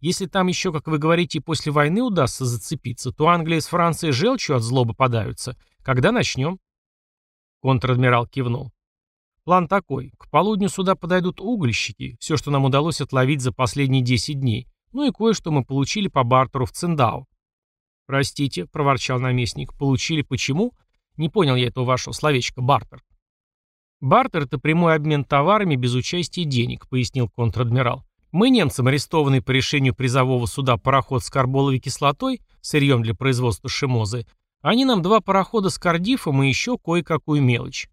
Если там еще, как вы говорите, после войны удастся зацепиться, то Англия с Францией желчью от злобы подаются. Когда начнем? Контр-адмирал кивнул. План такой. К полудню сюда подойдут угольщики, все, что нам удалось отловить за последние 10 дней, ну и кое-что мы получили по бартеру в Циндао. «Простите», — проворчал наместник, — «получили почему?» Не понял я этого вашего словечка «бартер». «Бартер — это прямой обмен товарами без участия денег», — пояснил контр-адмирал. «Мы, немцам, арестованный по решению призового суда пароход с карболовой кислотой, сырьем для производства шимозы, они нам два парохода с кардифом и еще кое-какую мелочь.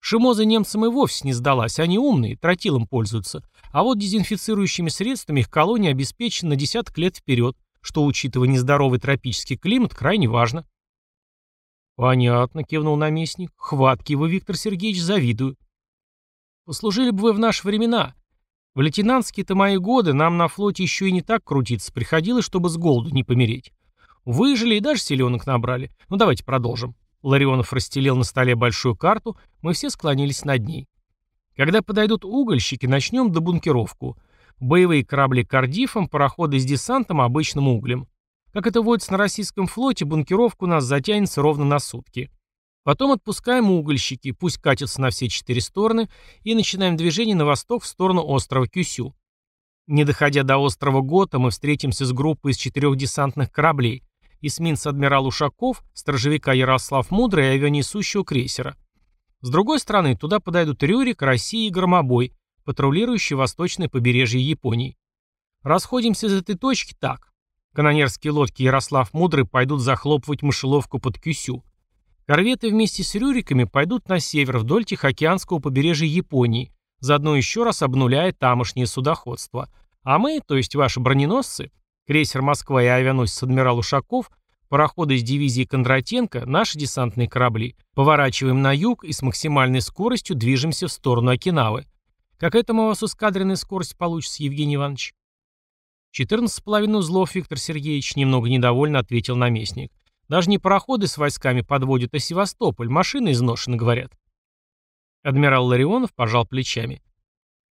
Шимоза немцам и вовсе не сдалась, они умные, тротилом пользуются. А вот дезинфицирующими средствами их колония обеспечена на десяток лет вперед, что, учитывая нездоровый тропический климат, крайне важно. «Понятно», — кивнул наместник. «Хватки вы, Виктор Сергеевич, завидую». «Послужили бы вы в наши времена. В лейтенантские-то мои годы нам на флоте еще и не так крутиться приходилось, чтобы с голоду не помереть. Выжили и даже селенок набрали. Ну давайте продолжим». Ларионов расстелил на столе большую карту, мы все склонились над ней. Когда подойдут угольщики, начнем добункировку. Боевые корабли кардифом, пароходы с десантом, обычным углем. Как это водится на российском флоте, бункировка у нас затянется ровно на сутки. Потом отпускаем угольщики, пусть катятся на все четыре стороны, и начинаем движение на восток в сторону острова Кюсю. Не доходя до острова Гота, мы встретимся с группой из четырех десантных кораблей, эсминца адмирал Ушаков, стражевика Ярослав Мудрый и авианесущего крейсера. С другой стороны, туда подойдут Рюрик, Россия и Громобой, патрулирующие восточное побережье Японии. Расходимся из этой точки так. Канонерские лодки Ярослав Мудрый пойдут захлопывать мышеловку под Кюсю. Корветы вместе с Рюриками пойдут на север вдоль Тихоокеанского побережья Японии, заодно еще раз обнуляя тамошнее судоходство. А мы, то есть ваши броненосцы, крейсер «Москва» и авианосец «Адмирал Ушаков», пароходы из дивизии Кондратенко, наши десантные корабли, поворачиваем на юг и с максимальной скоростью движемся в сторону Окинавы. Какая там у вас ускадренная скорость получится, Евгений Иванович? «Четырнадцать с половиной узлов, Виктор Сергеевич», — немного недовольно ответил наместник. «Даже не пароходы с войсками подводят, а Севастополь. Машины изношены, говорят». Адмирал Ларионов пожал плечами.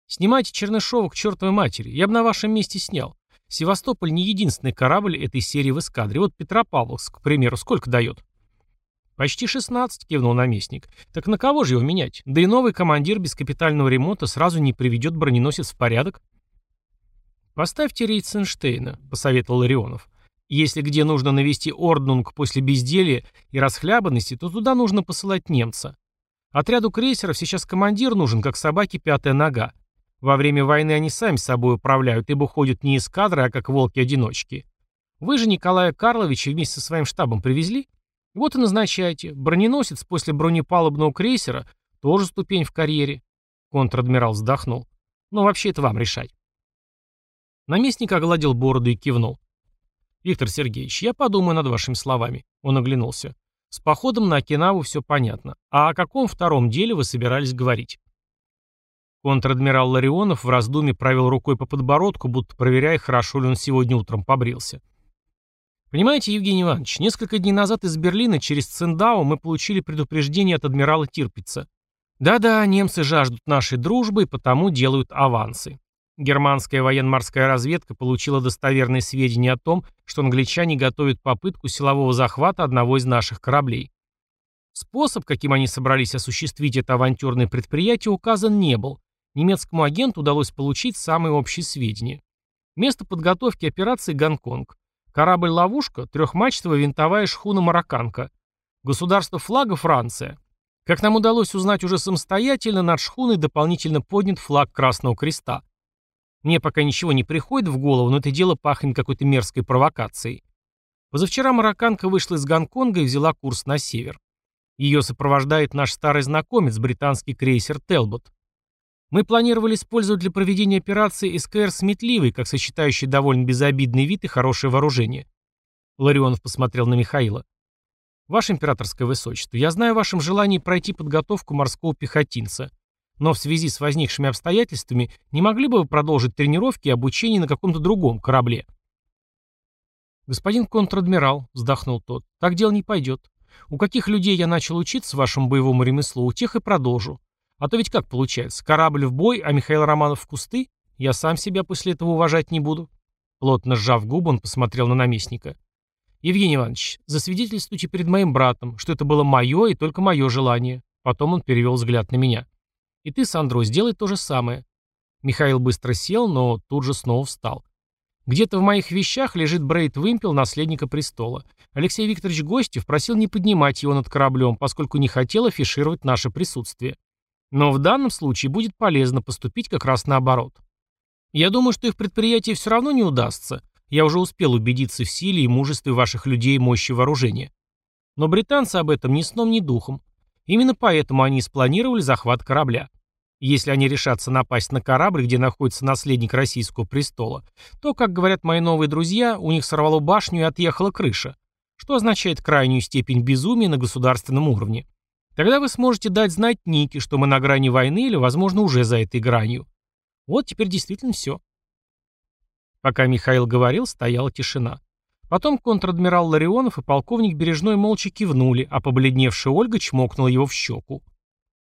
«Снимайте Чернышова к чертовой матери. Я бы на вашем месте снял. Севастополь не единственный корабль этой серии в эскадре. Вот Петропавловск, к примеру, сколько дает?» «Почти 16», — кивнул наместник. «Так на кого же его менять? Да и новый командир без капитального ремонта сразу не приведет броненосец в порядок». «Поставьте Рейценштейна», — посоветовал Ларионов. «Если где нужно навести орднунг после безделья и расхлябанности, то туда нужно посылать немца. Отряду крейсеров сейчас командир нужен, как собаке пятая нога. Во время войны они сами собой управляют, ибо ходят не из кадра, а как волки-одиночки. Вы же Николая Карловича вместе со своим штабом привезли? Вот и назначайте. Броненосец после бронепалубного крейсера тоже ступень в карьере. Контр-адмирал вздохнул. Но вообще это вам решать. Наместник огладил бороду и кивнул. «Виктор Сергеевич, я подумаю над вашими словами». Он оглянулся. «С походом на Окинаву все понятно. А о каком втором деле вы собирались говорить?» Контр-адмирал Ларионов в раздумье провел рукой по подбородку, будто проверяя, хорошо ли он сегодня утром побрился. «Понимаете, Евгений Иванович, несколько дней назад из Берлина через Циндау мы получили предупреждение от адмирала Тирпица. Да-да, немцы жаждут нашей дружбы и потому делают авансы. Германская военно-морская разведка получила достоверные сведения о том, что англичане готовят попытку силового захвата одного из наших кораблей. Способ, каким они собрались осуществить это авантюрное предприятие, указан не был. Немецкому агенту удалось получить самые общие сведения. Место подготовки операции Гонконг. Корабль-ловушка, трехмачтовая винтовая шхуна «Марокканка». Государство флага Франция. Как нам удалось узнать уже самостоятельно, над шхуной дополнительно поднят флаг Красного Креста. Мне пока ничего не приходит в голову, но это дело пахнет какой-то мерзкой провокацией. Позавчера марокканка вышла из Гонконга и взяла курс на север. Ее сопровождает наш старый знакомец, британский крейсер «Телбот». Мы планировали использовать для проведения операции СКР «Сметливый», как сочетающий довольно безобидный вид и хорошее вооружение. Ларионов посмотрел на Михаила. «Ваше императорское высочество, я знаю о вашем желании пройти подготовку морского пехотинца. Но в связи с возникшими обстоятельствами не могли бы вы продолжить тренировки и обучение на каком-то другом корабле? Господин контр-адмирал, вздохнул тот, так дело не пойдет. У каких людей я начал учиться вашему боевому ремеслу, у тех и продолжу. А то ведь как получается, корабль в бой, а Михаил Романов в кусты? Я сам себя после этого уважать не буду. Плотно сжав губы, он посмотрел на наместника. Евгений Иванович, засвидетельствуйте перед моим братом, что это было мое и только мое желание. Потом он перевел взгляд на меня. И ты, Сандро, сделай то же самое. Михаил быстро сел, но тут же снова встал. Где-то в моих вещах лежит Брейд Вымпел, наследника престола. Алексей Викторович Гостев просил не поднимать его над кораблем, поскольку не хотел афишировать наше присутствие. Но в данном случае будет полезно поступить как раз наоборот. Я думаю, что их предприятие все равно не удастся. Я уже успел убедиться в силе и мужестве ваших людей и мощи вооружения. Но британцы об этом ни сном, ни духом. Именно поэтому они спланировали захват корабля. Если они решатся напасть на корабль, где находится наследник российского престола, то, как говорят мои новые друзья, у них сорвало башню и отъехала крыша, что означает крайнюю степень безумия на государственном уровне. Тогда вы сможете дать знать Нике, что мы на грани войны или, возможно, уже за этой гранью. Вот теперь действительно все. Пока Михаил говорил, стояла тишина. Потом контр-адмирал Ларионов и полковник Бережной молча кивнули, а побледневшая Ольга чмокнула его в щеку.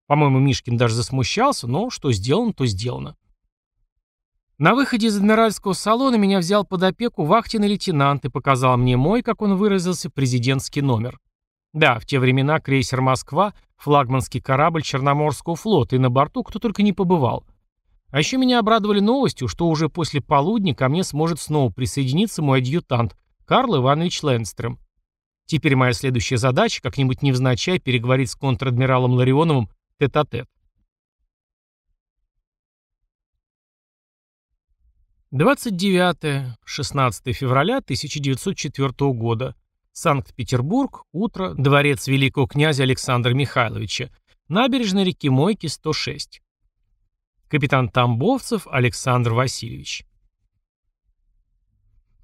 По-моему, Мишкин даже засмущался, но что сделано, то сделано. На выходе из адмиральского салона меня взял под опеку вахтенный лейтенант и показал мне мой, как он выразился, президентский номер. Да, в те времена крейсер «Москва» — флагманский корабль Черноморского флота, и на борту кто только не побывал. А еще меня обрадовали новостью, что уже после полудня ко мне сможет снова присоединиться мой адъютант Карл Иванович Ленстрем. Теперь моя следующая задача, как-нибудь невзначай, переговорить с контр-адмиралом Ларионовым тет-а-тет. -тет. 29-16 февраля 1904 года. Санкт-Петербург. Утро. Дворец великого князя Александра Михайловича. Набережная реки Мойки, 106. Капитан Тамбовцев Александр Васильевич.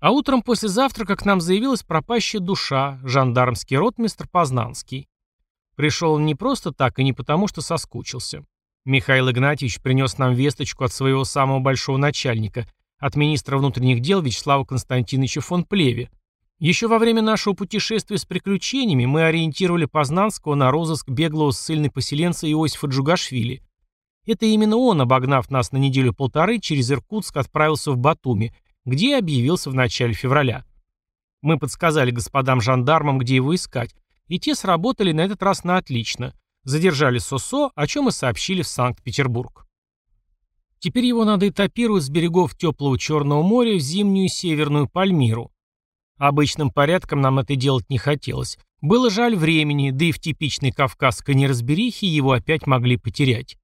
А утром после завтрака к нам заявилась пропащая душа, жандармский ротмистр Познанский. Пришел он не просто так и не потому, что соскучился. Михаил Игнатьевич принес нам весточку от своего самого большого начальника, от министра внутренних дел Вячеслава Константиновича фон Плеве. Еще во время нашего путешествия с приключениями мы ориентировали Познанского на розыск беглого ссыльной поселенца Иосифа Джугашвили. Это именно он, обогнав нас на неделю-полторы, через Иркутск отправился в Батуми, где объявился в начале февраля. Мы подсказали господам жандармам, где его искать, и те сработали на этот раз на отлично. Задержали Сосо, о чем и сообщили в Санкт-Петербург. Теперь его надо этапировать с берегов теплого Черного моря в зимнюю северную Пальмиру. Обычным порядком нам это делать не хотелось. Было жаль времени, да и в типичной кавказской неразберихе его опять могли потерять.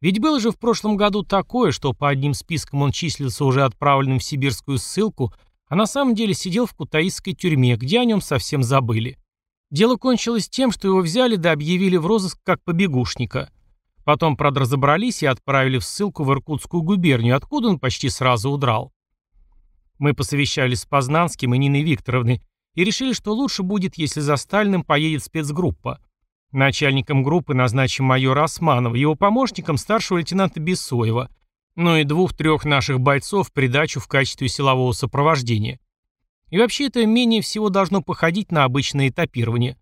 Ведь было же в прошлом году такое, что по одним спискам он числился уже отправленным в сибирскую ссылку, а на самом деле сидел в кутаисской тюрьме, где о нем совсем забыли. Дело кончилось тем, что его взяли да объявили в розыск как побегушника. Потом, правда, разобрались и отправили в ссылку в Иркутскую губернию, откуда он почти сразу удрал. Мы посовещались с Познанским и Ниной Викторовной и решили, что лучше будет, если за Сталиным поедет спецгруппа. Начальником группы назначим майора Османова, его помощником старшего лейтенанта Бессоева, ну и двух-трех наших бойцов в придачу в качестве силового сопровождения. И вообще это менее всего должно походить на обычное этапирование.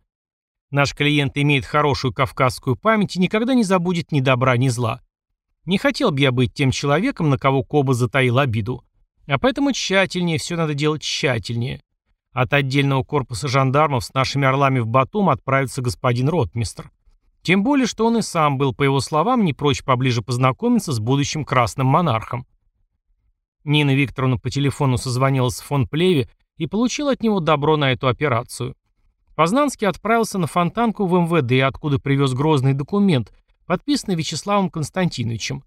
Наш клиент имеет хорошую кавказскую память и никогда не забудет ни добра, ни зла. Не хотел бы я быть тем человеком, на кого Коба затаил обиду. А поэтому тщательнее, все надо делать тщательнее. От отдельного корпуса жандармов с нашими орлами в Батум отправится господин ротмистр. Тем более, что он и сам был, по его словам, не прочь поближе познакомиться с будущим красным монархом. Нина Викторовна по телефону созвонилась с фон Плеве и получил от него добро на эту операцию. Познанский отправился на Фонтанку в МВД, откуда привез грозный документ, подписанный Вячеславом Константиновичем.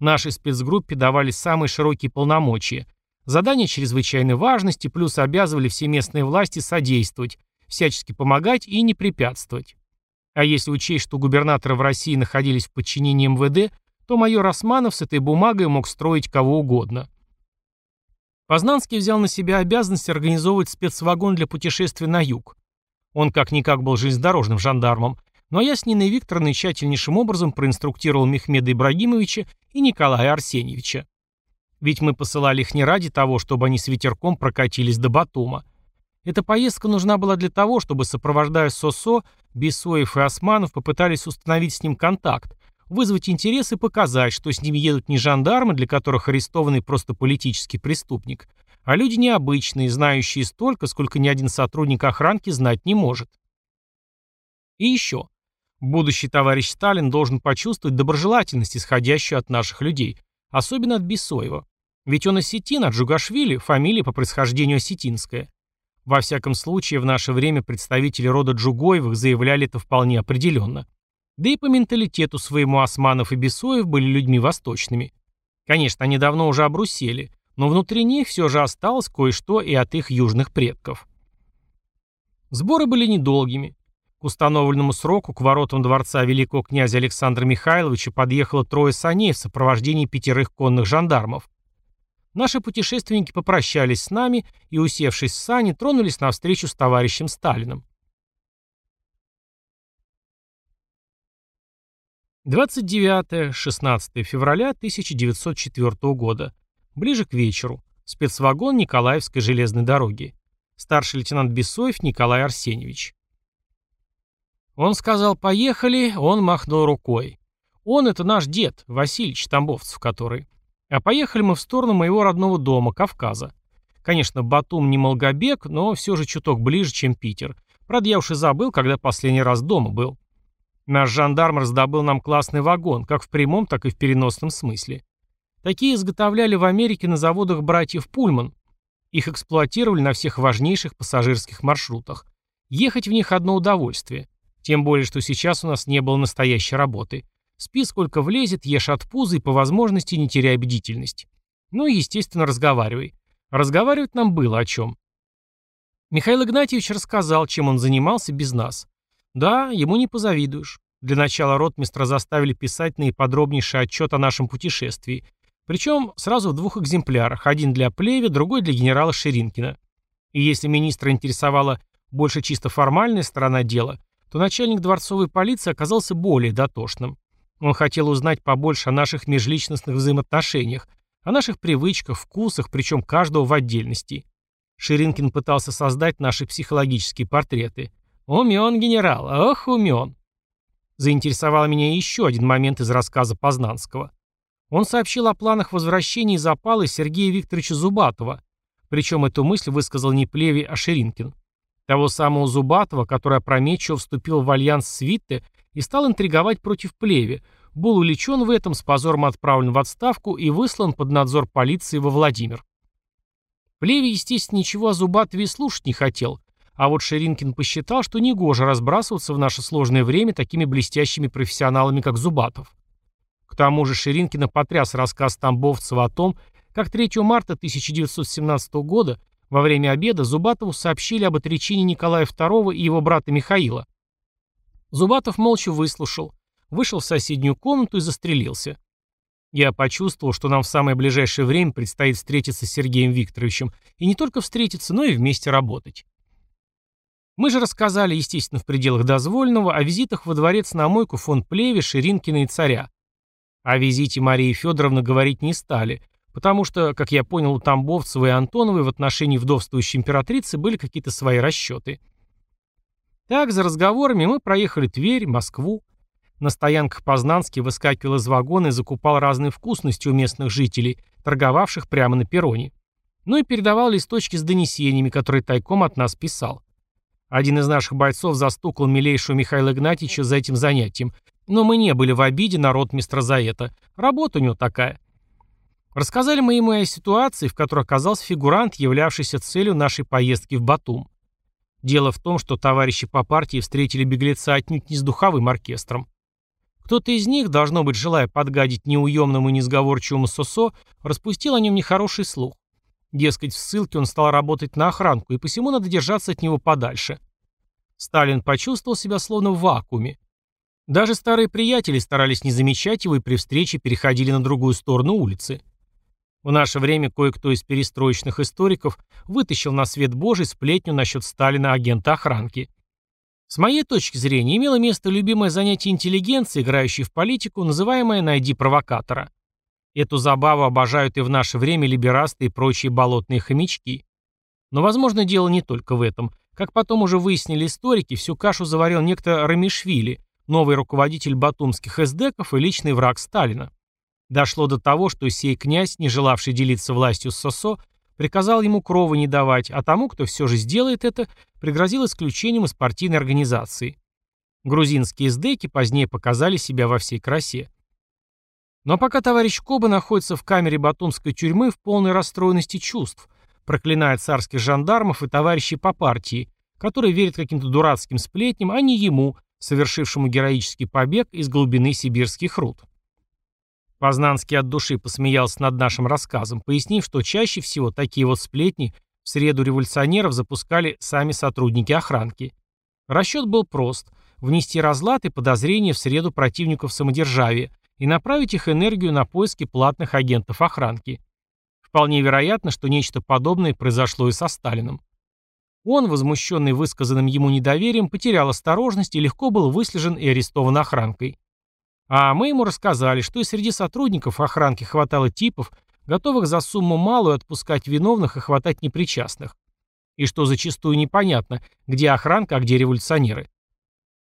Нашей спецгруппе давали самые широкие полномочия. Задания чрезвычайной важности, плюс обязывали все местные власти содействовать, всячески помогать и не препятствовать. А если учесть, что губернаторы в России находились в подчинении МВД, то майор Османов с этой бумагой мог строить кого угодно. Познанский взял на себя обязанность организовывать спецвагон для путешествия на юг. Он как-никак был железнодорожным жандармом, но я с Ниной Викторовной тщательнейшим образом проинструктировал Мехмеда Ибрагимовича и Николая Арсеньевича. Ведь мы посылали их не ради того, чтобы они с ветерком прокатились до Батума. Эта поездка нужна была для того, чтобы, сопровождая Сосо, Бесоев и Османов попытались установить с ним контакт, вызвать интерес и показать, что с ними едут не жандармы, для которых арестованный просто политический преступник, а люди необычные, знающие столько, сколько ни один сотрудник охранки знать не может. И еще. Будущий товарищ Сталин должен почувствовать доброжелательность, исходящую от наших людей, особенно от Бесоева. Ведь он осетин, а Джугашвили – фамилия по происхождению осетинская. Во всяком случае, в наше время представители рода Джугоевых заявляли это вполне определенно. Да и по менталитету своему Османов и Бесоев были людьми восточными. Конечно, они давно уже обрусели, но внутри них все же осталось кое-что и от их южных предков. Сборы были недолгими. К установленному сроку к воротам дворца великого князя Александра Михайловича подъехало трое саней в сопровождении пятерых конных жандармов. Наши путешественники попрощались с нами и, усевшись в сани, тронулись навстречу с товарищем Сталиным. 29-16 февраля 1904 года. Ближе к вечеру. Спецвагон Николаевской железной дороги. Старший лейтенант Бесоев Николай Арсеньевич. Он сказал «поехали», он махнул рукой. Он — это наш дед, Васильевич Тамбовцев, который. А поехали мы в сторону моего родного дома, Кавказа. Конечно, Батум не Молгобек, но все же чуток ближе, чем Питер. Правда, я уж и забыл, когда последний раз дома был. Наш жандарм раздобыл нам классный вагон, как в прямом, так и в переносном смысле. Такие изготовляли в Америке на заводах братьев Пульман. Их эксплуатировали на всех важнейших пассажирских маршрутах. Ехать в них одно удовольствие. Тем более, что сейчас у нас не было настоящей работы. Спи сколько влезет, ешь от пуза и по возможности не теряй бдительность. Ну и, естественно, разговаривай. Разговаривать нам было о чем. Михаил Игнатьевич рассказал, чем он занимался без нас. Да, ему не позавидуешь. Для начала ротмистра заставили писать наиподробнейший отчет о нашем путешествии. Причем сразу в двух экземплярах, один для Плеве, другой для генерала Ширинкина. И если министра интересовала больше чисто формальная сторона дела, то начальник дворцовой полиции оказался более дотошным. Он хотел узнать побольше о наших межличностных взаимоотношениях, о наших привычках, вкусах, причем каждого в отдельности. Ширинкин пытался создать наши психологические портреты. Умен генерал, ох, умен. Заинтересовал меня еще один момент из рассказа Познанского. Он сообщил о планах возвращения из опалы Сергея Викторовича Зубатова, причем эту мысль высказал не Плеви, а Ширинкин. Того самого Зубатова, который опрометчиво вступил в альянс с Витте и стал интриговать против Плеви, был увлечен в этом, с позором отправлен в отставку и выслан под надзор полиции во Владимир. Плеви, естественно, ничего о Зубатове слушать не хотел, а вот Ширинкин посчитал, что негоже разбрасываться в наше сложное время такими блестящими профессионалами, как Зубатов. К тому же Ширинкина потряс рассказ Тамбовцева о том, как 3 марта 1917 года во время обеда Зубатову сообщили об отречении Николая II и его брата Михаила. Зубатов молча выслушал, вышел в соседнюю комнату и застрелился. Я почувствовал, что нам в самое ближайшее время предстоит встретиться с Сергеем Викторовичем, и не только встретиться, но и вместе работать. Мы же рассказали, естественно, в пределах дозволенного, о визитах во дворец на мойку фон Плеве, Ширинкина и царя. О визите Марии Федоровны говорить не стали, Потому что, как я понял, у Тамбовцева и Антоновой в отношении вдовствующей императрицы были какие-то свои расчеты. Так, за разговорами мы проехали Тверь, Москву. На стоянках Познанский выскакивал из вагона и закупал разные вкусности у местных жителей, торговавших прямо на перроне. Ну и передавал листочки с донесениями, которые тайком от нас писал. Один из наших бойцов застукал милейшего Михаила Игнатьевича за этим занятием, но мы не были в обиде на ротмистра за это. Работа у него такая. Рассказали мы ему о ситуации, в которой оказался фигурант, являвшийся целью нашей поездки в Батум. Дело в том, что товарищи по партии встретили беглеца отнюдь не с духовым оркестром. Кто-то из них, должно быть, желая подгадить неуемному и несговорчивому Сосо, распустил о нем нехороший слух. Дескать, в ссылке он стал работать на охранку, и посему надо держаться от него подальше. Сталин почувствовал себя словно в вакууме. Даже старые приятели старались не замечать его и при встрече переходили на другую сторону улицы. В наше время кое-кто из перестроечных историков вытащил на свет Божий сплетню насчет Сталина агента охранки. С моей точки зрения, имело место любимое занятие интеллигенции, играющей в политику, называемое «найди провокатора». Эту забаву обожают и в наше время либерасты и прочие болотные хомячки. Но, возможно, дело не только в этом. Как потом уже выяснили историки, всю кашу заварил некто Рамишвили, новый руководитель батумских эсдеков и личный враг Сталина. Дошло до того, что сей князь, не желавший делиться властью с Сосо, приказал ему кровы не давать, а тому, кто все же сделает это, пригрозил исключением из партийной организации. Грузинские эсдеки позднее показали себя во всей красе. Но пока товарищ Коба находится в камере батумской тюрьмы в полной расстроенности чувств, проклиная царских жандармов и товарищей по партии, которые верят каким-то дурацким сплетням, а не ему, совершившему героический побег из глубины сибирских руд. Познанский от души посмеялся над нашим рассказом, пояснив, что чаще всего такие вот сплетни в среду революционеров запускали сами сотрудники охранки. Расчет был прост – внести разлад и подозрения в среду противников самодержавия и направить их энергию на поиски платных агентов охранки. Вполне вероятно, что нечто подобное произошло и со Сталиным. Он, возмущенный высказанным ему недоверием, потерял осторожность и легко был выслежен и арестован охранкой. А мы ему рассказали, что и среди сотрудников охранки хватало типов, готовых за сумму малую отпускать виновных и хватать непричастных. И что зачастую непонятно, где охранка, а где революционеры.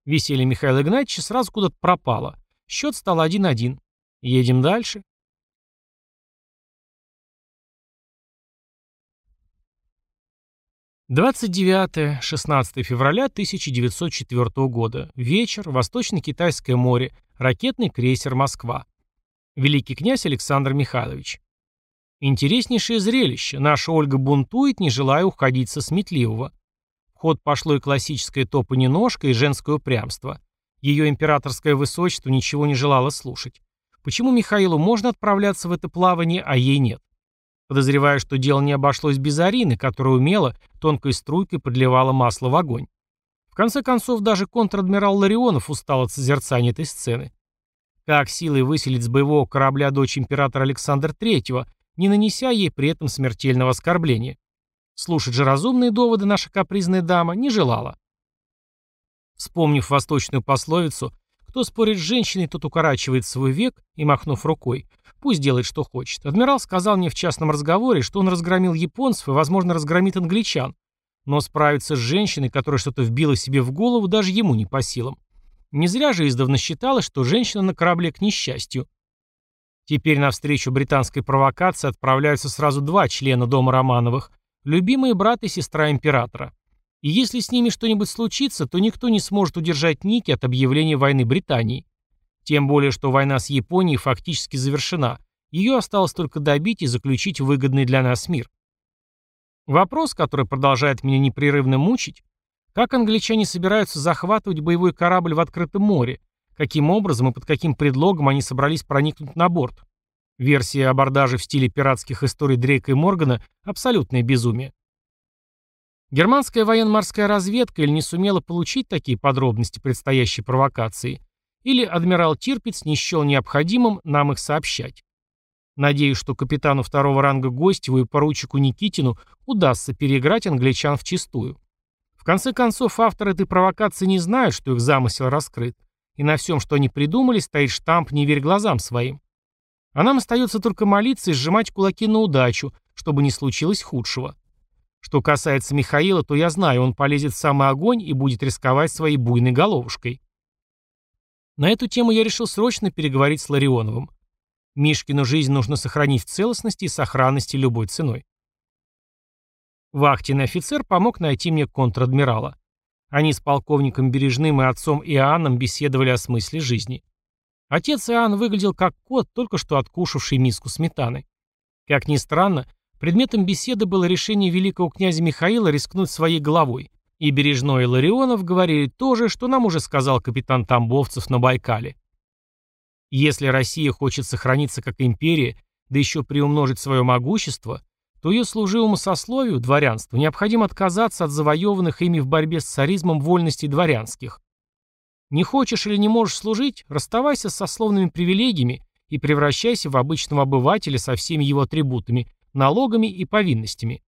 Веселье Михаила Игнатьевича сразу куда-то пропало. Счет стал 1-1. Едем дальше. Двадцать 29-16 февраля 1904 года. Вечер. Восточно-Китайское море. Ракетный крейсер «Москва». Великий князь Александр Михайлович. Интереснейшее зрелище. Наша Ольга бунтует, не желая уходить со сметливого. В ход пошло и классическое топаненожка, и женское упрямство. Ее императорское высочество ничего не желало слушать. Почему Михаилу можно отправляться в это плавание, а ей нет? Подозреваю, что дело не обошлось без Арины, которая умело, тонкой струйкой подливала масло в огонь. В конце концов, даже контр-адмирал Ларионов устал от созерцания этой сцены. Как силой выселить с боевого корабля дочь императора Александра III, не нанеся ей при этом смертельного оскорбления? Слушать же разумные доводы наша капризная дама не желала. Вспомнив восточную пословицу «Кто спорит с женщиной, тот укорачивает свой век» и махнув рукой «Пусть делает, что хочет», адмирал сказал мне в частном разговоре, что он разгромил японцев и, возможно, разгромит англичан, но справиться с женщиной, которая что-то вбила себе в голову, даже ему не по силам. Не зря же издавна считалось, что женщина на корабле к несчастью. Теперь навстречу британской провокации отправляются сразу два члена дома Романовых, любимые брат и сестра императора. И если с ними что-нибудь случится, то никто не сможет удержать Ники от объявления войны Британии. Тем более, что война с Японией фактически завершена. Ее осталось только добить и заключить выгодный для нас мир. Вопрос, который продолжает меня непрерывно мучить, как англичане собираются захватывать боевой корабль в открытом море, каким образом и под каким предлогом они собрались проникнуть на борт. Версия абордажа в стиле пиратских историй Дрейка и Моргана – абсолютное безумие. Германская военно-морская разведка или не сумела получить такие подробности предстоящей провокации, или адмирал Тирпиц не счел необходимым нам их сообщать. Надеюсь, что капитану второго ранга Гостеву и поручику Никитину удастся переиграть англичан в чистую. В конце концов, авторы этой провокации не знают, что их замысел раскрыт, и на всем, что они придумали, стоит штамп «Не верь глазам своим». А нам остается только молиться и сжимать кулаки на удачу, чтобы не случилось худшего. Что касается Михаила, то я знаю, он полезет в самый огонь и будет рисковать своей буйной головушкой. На эту тему я решил срочно переговорить с Ларионовым. Мишкину жизнь нужно сохранить в целостности и сохранности любой ценой. Вахтенный офицер помог найти мне контр-адмирала. Они с полковником Бережным и отцом Иоанном беседовали о смысле жизни. Отец Иоанн выглядел как кот, только что откушавший миску сметаны. Как ни странно, Предметом беседы было решение великого князя Михаила рискнуть своей головой. И Бережной и Ларионов говорили то же, что нам уже сказал капитан Тамбовцев на Байкале. Если Россия хочет сохраниться как империя, да еще приумножить свое могущество, то ее служивому сословию, дворянству, необходимо отказаться от завоеванных ими в борьбе с царизмом вольностей дворянских. Не хочешь или не можешь служить, расставайся с сословными привилегиями и превращайся в обычного обывателя со всеми его атрибутами, налогами и повинностями.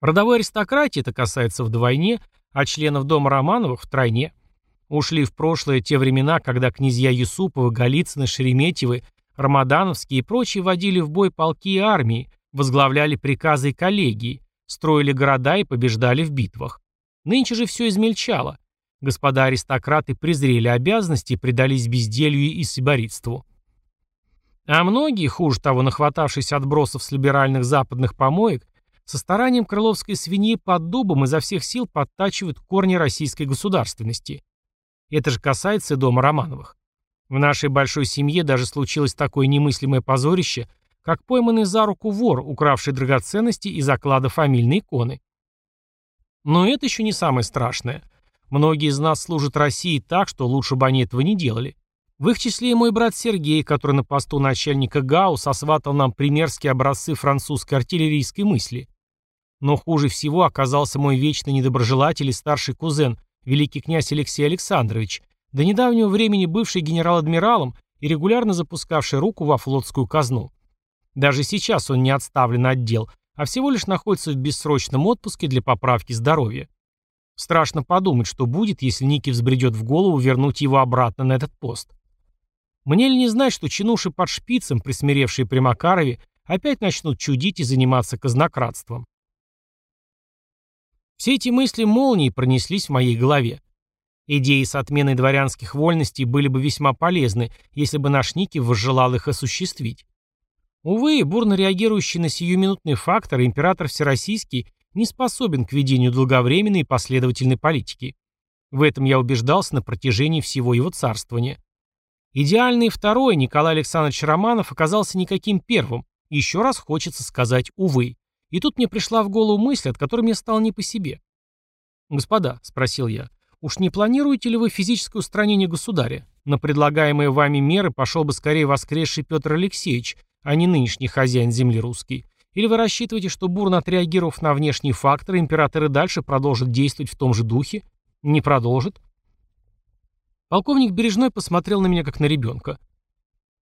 Родовой аристократии это касается вдвойне, а членов дома Романовых втройне. Ушли в прошлое те времена, когда князья Юсуповы, Голицыны, Шереметьевы, Рамадановские и прочие водили в бой полки и армии, возглавляли приказы и коллегии, строили города и побеждали в битвах. Нынче же все измельчало. Господа аристократы презрели обязанности и предались безделью и сиборитству. А многие, хуже того, нахватавшись отбросов с либеральных западных помоек, со старанием крыловской свиньи под дубом изо всех сил подтачивают корни российской государственности. Это же касается и дома Романовых. В нашей большой семье даже случилось такое немыслимое позорище, как пойманный за руку вор, укравший драгоценности из оклада фамильной иконы. Но это еще не самое страшное. Многие из нас служат России так, что лучше бы они этого не делали. В их числе и мой брат Сергей, который на посту начальника ГАУ сосватал нам примерские образцы французской артиллерийской мысли. Но хуже всего оказался мой вечный недоброжелатель и старший кузен, великий князь Алексей Александрович, до недавнего времени бывший генерал-адмиралом и регулярно запускавший руку во флотскую казну. Даже сейчас он не отставлен от дел, а всего лишь находится в бессрочном отпуске для поправки здоровья. Страшно подумать, что будет, если Ники взбредет в голову вернуть его обратно на этот пост. Мне ли не знать, что чинуши под шпицем, присмиревшие при Макарове, опять начнут чудить и заниматься казнократством? Все эти мысли молнией пронеслись в моей голове. Идеи с отменой дворянских вольностей были бы весьма полезны, если бы наш Ники возжелал их осуществить. Увы, бурно реагирующий на сиюминутные факторы, император Всероссийский не способен к ведению долговременной и последовательной политики. В этом я убеждался на протяжении всего его царствования. Идеальный второй Николай Александрович Романов оказался никаким первым. Еще раз хочется сказать «увы». И тут мне пришла в голову мысль, от которой мне стало не по себе. «Господа», — спросил я, — «уж не планируете ли вы физическое устранение государя? На предлагаемые вами меры пошел бы скорее воскресший Петр Алексеевич, а не нынешний хозяин земли русский. Или вы рассчитываете, что бурно отреагировав на внешние факторы, император и дальше продолжит действовать в том же духе? Не продолжит? Полковник Бережной посмотрел на меня как на ребенка.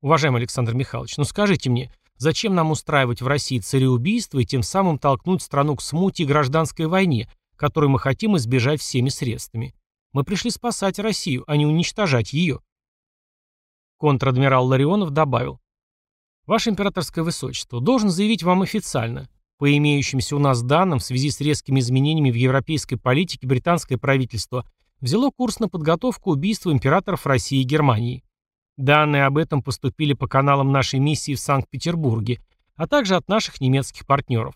Уважаемый Александр Михайлович, ну скажите мне, зачем нам устраивать в России цареубийство и тем самым толкнуть страну к смуте и гражданской войне, которую мы хотим избежать всеми средствами? Мы пришли спасать Россию, а не уничтожать ее. Контр-адмирал Ларионов добавил. Ваше императорское высочество, должен заявить вам официально. По имеющимся у нас данным, в связи с резкими изменениями в европейской политике британское правительство взяло курс на подготовку убийства императоров России и Германии. Данные об этом поступили по каналам нашей миссии в Санкт-Петербурге, а также от наших немецких партнеров.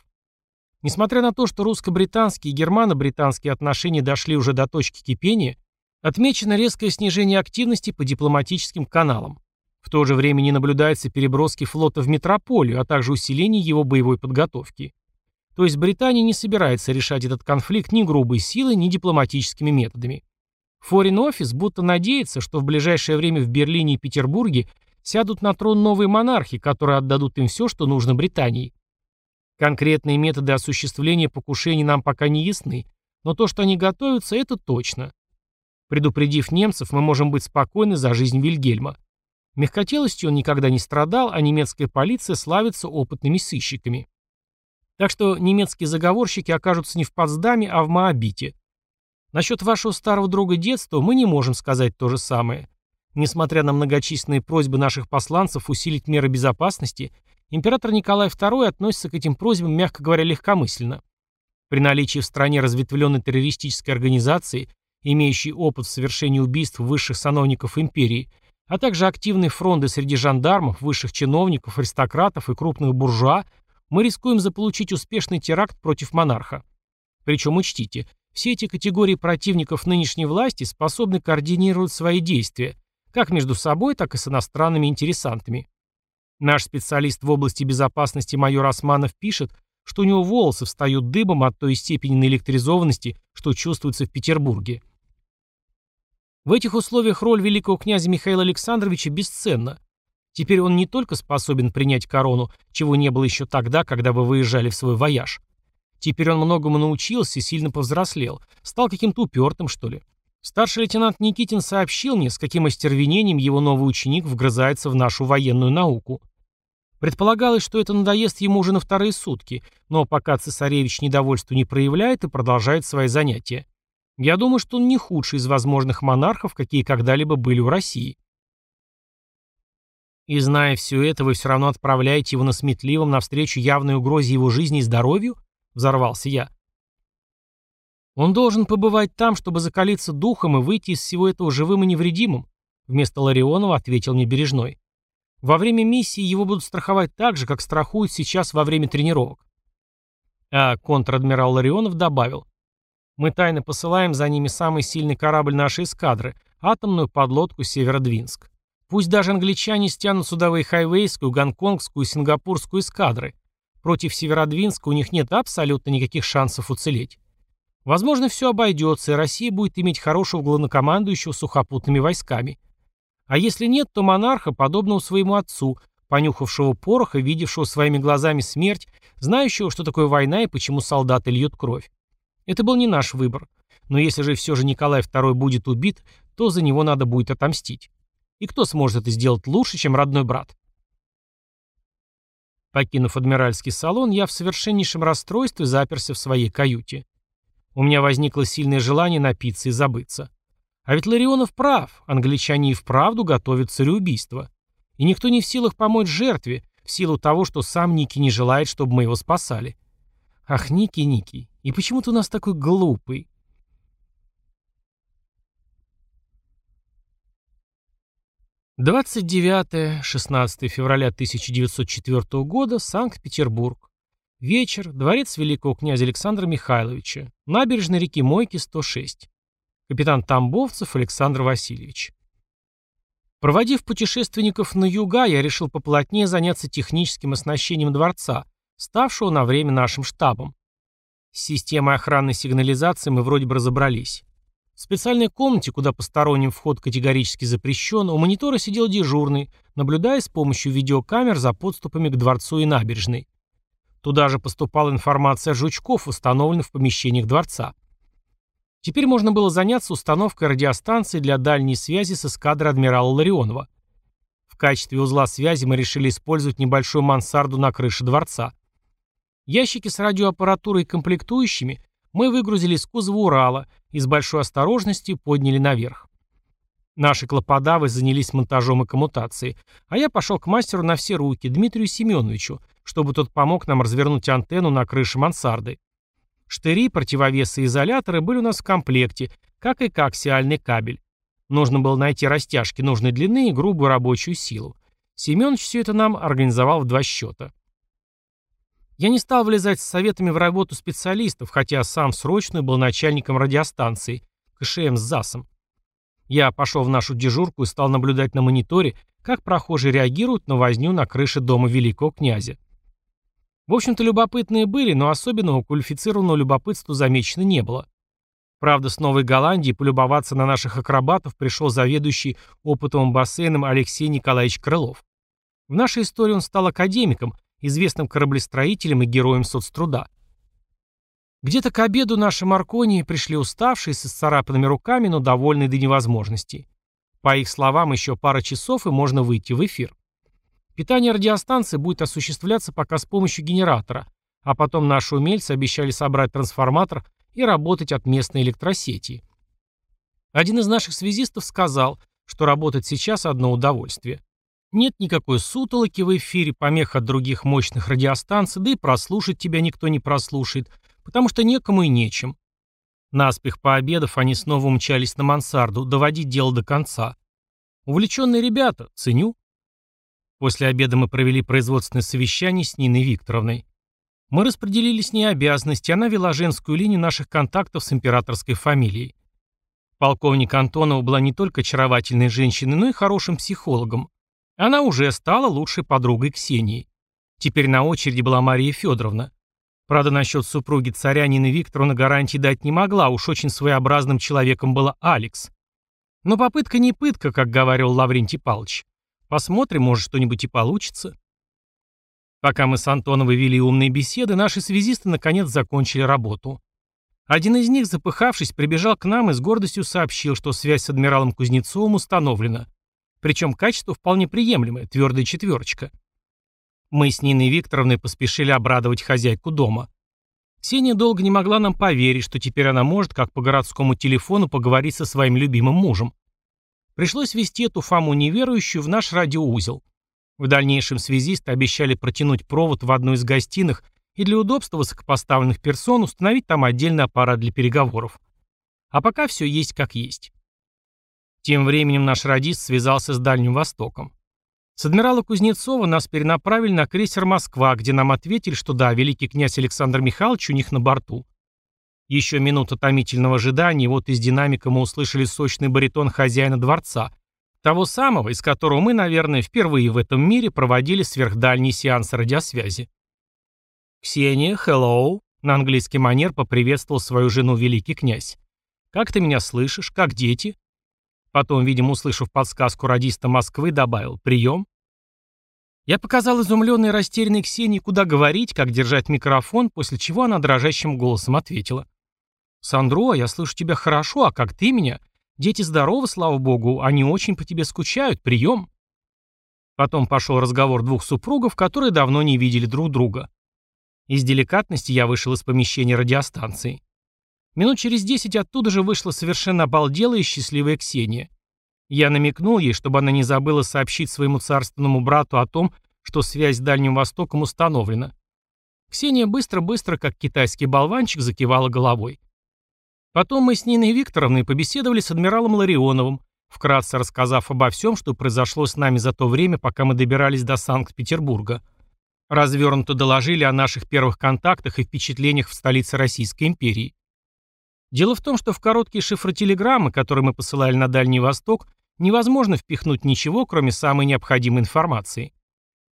Несмотря на то, что русско-британские и германо-британские отношения дошли уже до точки кипения, отмечено резкое снижение активности по дипломатическим каналам. В то же время не наблюдается переброски флота в метрополию, а также усиление его боевой подготовки. То есть Британия не собирается решать этот конфликт ни грубой силой, ни дипломатическими методами. Foreign Office будто надеется, что в ближайшее время в Берлине и Петербурге сядут на трон новые монархи, которые отдадут им все, что нужно Британии. Конкретные методы осуществления покушений нам пока не ясны, но то, что они готовятся, это точно. Предупредив немцев, мы можем быть спокойны за жизнь Вильгельма. Мягкотелостью он никогда не страдал, а немецкая полиция славится опытными сыщиками. Так что немецкие заговорщики окажутся не в Потсдаме, а в Моабите. Насчет вашего старого друга детства мы не можем сказать то же самое. Несмотря на многочисленные просьбы наших посланцев усилить меры безопасности, император Николай II относится к этим просьбам, мягко говоря, легкомысленно. При наличии в стране разветвленной террористической организации, имеющей опыт в совершении убийств высших сановников империи, а также активные фронты среди жандармов, высших чиновников, аристократов и крупных буржуа, мы рискуем заполучить успешный теракт против монарха. Причем учтите, все эти категории противников нынешней власти способны координировать свои действия, как между собой, так и с иностранными интересантами. Наш специалист в области безопасности майор Османов пишет, что у него волосы встают дыбом от той степени наэлектризованности, что чувствуется в Петербурге. В этих условиях роль великого князя Михаила Александровича бесценна. Теперь он не только способен принять корону, чего не было еще тогда, когда вы выезжали в свой вояж. Теперь он многому научился и сильно повзрослел. Стал каким-то упертым, что ли. Старший лейтенант Никитин сообщил мне, с каким остервенением его новый ученик вгрызается в нашу военную науку. Предполагалось, что это надоест ему уже на вторые сутки, но пока цесаревич недовольство не проявляет и продолжает свои занятия. Я думаю, что он не худший из возможных монархов, какие когда-либо были в России. И зная все это, вы все равно отправляете его на сметливом навстречу явной угрозе его жизни и здоровью? Взорвался я. Он должен побывать там, чтобы закалиться духом и выйти из всего этого живым и невредимым, вместо Ларионова ответил мне Бережной. Во время миссии его будут страховать так же, как страхуют сейчас во время тренировок. А контр-адмирал Ларионов добавил. Мы тайно посылаем за ними самый сильный корабль нашей эскадры – атомную подлодку «Северодвинск». Пусть даже англичане стянут судовые хайвейскую, гонконгскую и сингапурскую эскадры. Против Северодвинска у них нет абсолютно никаких шансов уцелеть. Возможно, все обойдется, и Россия будет иметь хорошего главнокомандующего сухопутными войсками. А если нет, то монарха, подобного своему отцу, понюхавшего пороха, видевшего своими глазами смерть, знающего, что такое война и почему солдаты льют кровь. Это был не наш выбор. Но если же все же Николай II будет убит, то за него надо будет отомстить. И кто сможет это сделать лучше, чем родной брат? Покинув адмиральский салон, я в совершеннейшем расстройстве заперся в своей каюте. У меня возникло сильное желание напиться и забыться. А ведь Ларионов прав, англичане и вправду готовят цареубийство. И никто не в силах помочь жертве, в силу того, что сам Ники не желает, чтобы мы его спасали. Ах, Ники, Ники, и почему ты у нас такой глупый? Двадцать девятое, шестнадцатое февраля 1904 года, Санкт-Петербург. Вечер, дворец великого князя Александра Михайловича, набережная реки Мойки, 106. Капитан Тамбовцев Александр Васильевич. Проводив путешественников на юга, я решил поплотнее заняться техническим оснащением дворца, ставшего на время нашим штабом. С системой охранной сигнализации мы вроде бы разобрались. В специальной комнате, куда посторонним вход категорически запрещен, у монитора сидел дежурный, наблюдая с помощью видеокамер за подступами к дворцу и набережной. Туда же поступала информация о жучков, установленных в помещениях дворца. Теперь можно было заняться установкой радиостанции для дальней связи с эскадрой адмирала Ларионова. В качестве узла связи мы решили использовать небольшую мансарду на крыше дворца. Ящики с радиоаппаратурой и комплектующими мы выгрузили из кузова Урала и с большой осторожностью подняли наверх. Наши клоподавы занялись монтажом и коммутацией, а я пошел к мастеру на все руки, Дмитрию Семеновичу, чтобы тот помог нам развернуть антенну на крыше мансарды. Штыри, противовесы и изоляторы были у нас в комплекте, как и коаксиальный кабель. Нужно было найти растяжки нужной длины и грубую рабочую силу. Семенович все это нам организовал в два счета. Я не стал влезать с советами в работу специалистов, хотя сам срочно был начальником радиостанции, КШМ с ЗАСом. Я пошел в нашу дежурку и стал наблюдать на мониторе, как прохожие реагируют на возню на крыше дома великого князя. В общем-то, любопытные были, но особенного квалифицированного любопытства замечено не было. Правда, с Новой Голландии полюбоваться на наших акробатов пришел заведующий опытовым бассейном Алексей Николаевич Крылов. В нашей истории он стал академиком, известным кораблестроителем и героем соцтруда. Где-то к обеду наши Маркони пришли уставшие, с исцарапанными руками, но довольные до невозможности. По их словам, еще пара часов и можно выйти в эфир. Питание радиостанции будет осуществляться пока с помощью генератора, а потом наши умельцы обещали собрать трансформатор и работать от местной электросети. Один из наших связистов сказал, что работать сейчас одно удовольствие. Нет никакой сутолоки в эфире, помех от других мощных радиостанций, да и прослушать тебя никто не прослушает, потому что некому и нечем. Наспех пообедав, они снова умчались на мансарду, доводить дело до конца. Увлеченные ребята, ценю. После обеда мы провели производственное совещание с Ниной Викторовной. Мы распределили с ней обязанности, она вела женскую линию наших контактов с императорской фамилией. Полковник Антонова была не только очаровательной женщиной, но и хорошим психологом. Она уже стала лучшей подругой Ксении. Теперь на очереди была Мария Федоровна. Правда, насчет супруги царя Нины Викторовна гарантии дать не могла, уж очень своеобразным человеком была Алекс. Но попытка не пытка, как говорил Лаврентий Павлович. Посмотрим, может, что-нибудь и получится. Пока мы с Антоновой вели умные беседы, наши связисты наконец закончили работу. Один из них, запыхавшись, прибежал к нам и с гордостью сообщил, что связь с адмиралом Кузнецовым установлена. Причем качество вполне приемлемое, твердая четверочка. Мы с Ниной Викторовной поспешили обрадовать хозяйку дома. Ксения долго не могла нам поверить, что теперь она может, как по городскому телефону, поговорить со своим любимым мужем. Пришлось вести эту Фому неверующую в наш радиоузел. В дальнейшем связисты обещали протянуть провод в одну из гостиных и для удобства высокопоставленных персон установить там отдельный аппарат для переговоров. А пока все есть как есть. Тем временем наш радист связался с Дальним Востоком. С адмирала Кузнецова нас перенаправили на крейсер «Москва», где нам ответили, что да, великий князь Александр Михайлович у них на борту. Еще минута томительного ожидания, и вот из динамика мы услышали сочный баритон хозяина дворца, того самого, из которого мы, наверное, впервые в этом мире проводили сверхдальний сеанс радиосвязи. «Ксения, hello!» — на английский манер поприветствовал свою жену великий князь. «Как ты меня слышишь? Как дети?» Потом, видимо, услышав подсказку радиста Москвы, добавил «Прием». Я показал изумленной и растерянной Ксении, куда говорить, как держать микрофон, после чего она дрожащим голосом ответила. «Сандро, я слышу тебя хорошо, а как ты меня? Дети здоровы, слава богу, они очень по тебе скучают. Прием». Потом пошел разговор двух супругов, которые давно не видели друг друга. Из деликатности я вышел из помещения радиостанции. Минут через десять оттуда же вышла совершенно обалделая и счастливая Ксения. Я намекнул ей, чтобы она не забыла сообщить своему царственному брату о том, что связь с Дальним Востоком установлена. Ксения быстро-быстро, как китайский болванчик, закивала головой. Потом мы с Ниной Викторовной побеседовали с адмиралом Ларионовым, вкратце рассказав обо всем, что произошло с нами за то время, пока мы добирались до Санкт-Петербурга. Развернуто доложили о наших первых контактах и впечатлениях в столице Российской империи. Дело в том, что в короткие шифротелеграммы, которые мы посылали на Дальний Восток, невозможно впихнуть ничего, кроме самой необходимой информации.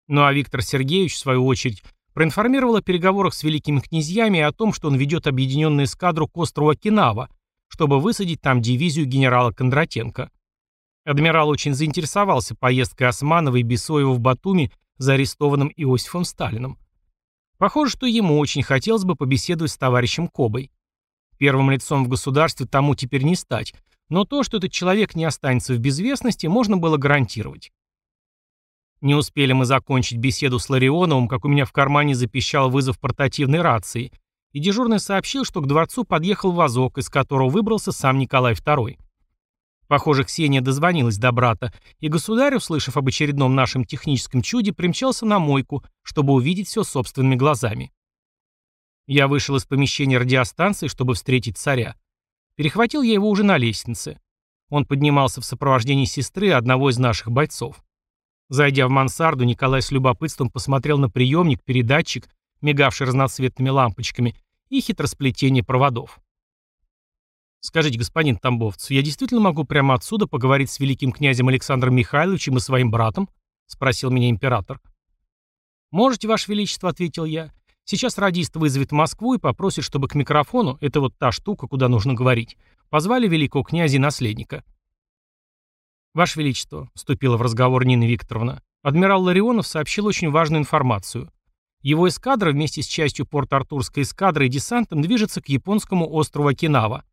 Ну а Виктор Сергеевич, в свою очередь, проинформировал о переговорах с великими князьями и о том, что он ведет объединенную эскадру к острову Окинава, чтобы высадить там дивизию генерала Кондратенко. Адмирал очень заинтересовался поездкой Османова и Бесоева в Батуми за арестованным Иосифом Сталиным. Похоже, что ему очень хотелось бы побеседовать с товарищем Кобой. Первым лицом в государстве тому теперь не стать, но то, что этот человек не останется в безвестности, можно было гарантировать. Не успели мы закончить беседу с Ларионовым, как у меня в кармане запищал вызов портативной рации, и дежурный сообщил, что к дворцу подъехал вазок, из которого выбрался сам Николай II. Похоже, Ксения дозвонилась до брата, и государь, услышав об очередном нашем техническом чуде, примчался на мойку, чтобы увидеть все собственными глазами. Я вышел из помещения радиостанции, чтобы встретить царя. Перехватил я его уже на лестнице. Он поднимался в сопровождении сестры одного из наших бойцов. Зайдя в мансарду, Николай с любопытством посмотрел на приемник, передатчик, мигавший разноцветными лампочками, и хитросплетение проводов. «Скажите, господин Тамбовцев, я действительно могу прямо отсюда поговорить с великим князем Александром Михайловичем и своим братом?» — спросил меня император. «Можете, Ваше Величество», — ответил я. «Сейчас радист вызовет Москву и попросит, чтобы к микрофону, это вот та штука, куда нужно говорить, позвали великого князя и наследника». «Ваше Величество», — вступила в разговор Нина Викторовна, адмирал Ларионов сообщил очень важную информацию. Его эскадра вместе с частью Порт-Артурской эскадры и десантом движется к японскому острову Окинава.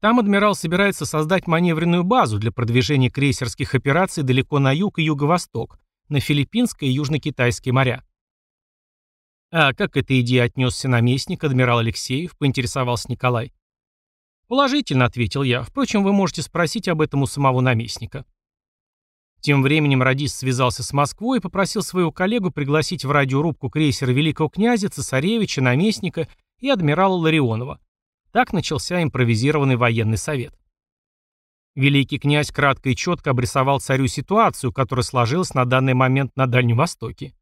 Там адмирал собирается создать маневренную базу для продвижения крейсерских операций далеко на юг и юго-восток, на Филиппинское и Южно-Китайские моря. «А как к этой идее отнесся наместник, адмирал Алексеев?» – поинтересовался Николай. «Положительно», — ответил я. «Впрочем, вы можете спросить об этом у самого наместника». Тем временем радист связался с Москвой и попросил своего коллегу пригласить в радиорубку крейсера Великого князя, цесаревича, наместника и адмирала Ларионова. Так начался импровизированный военный совет. Великий князь кратко и четко обрисовал царю ситуацию, которая сложилась на данный момент на Дальнем Востоке.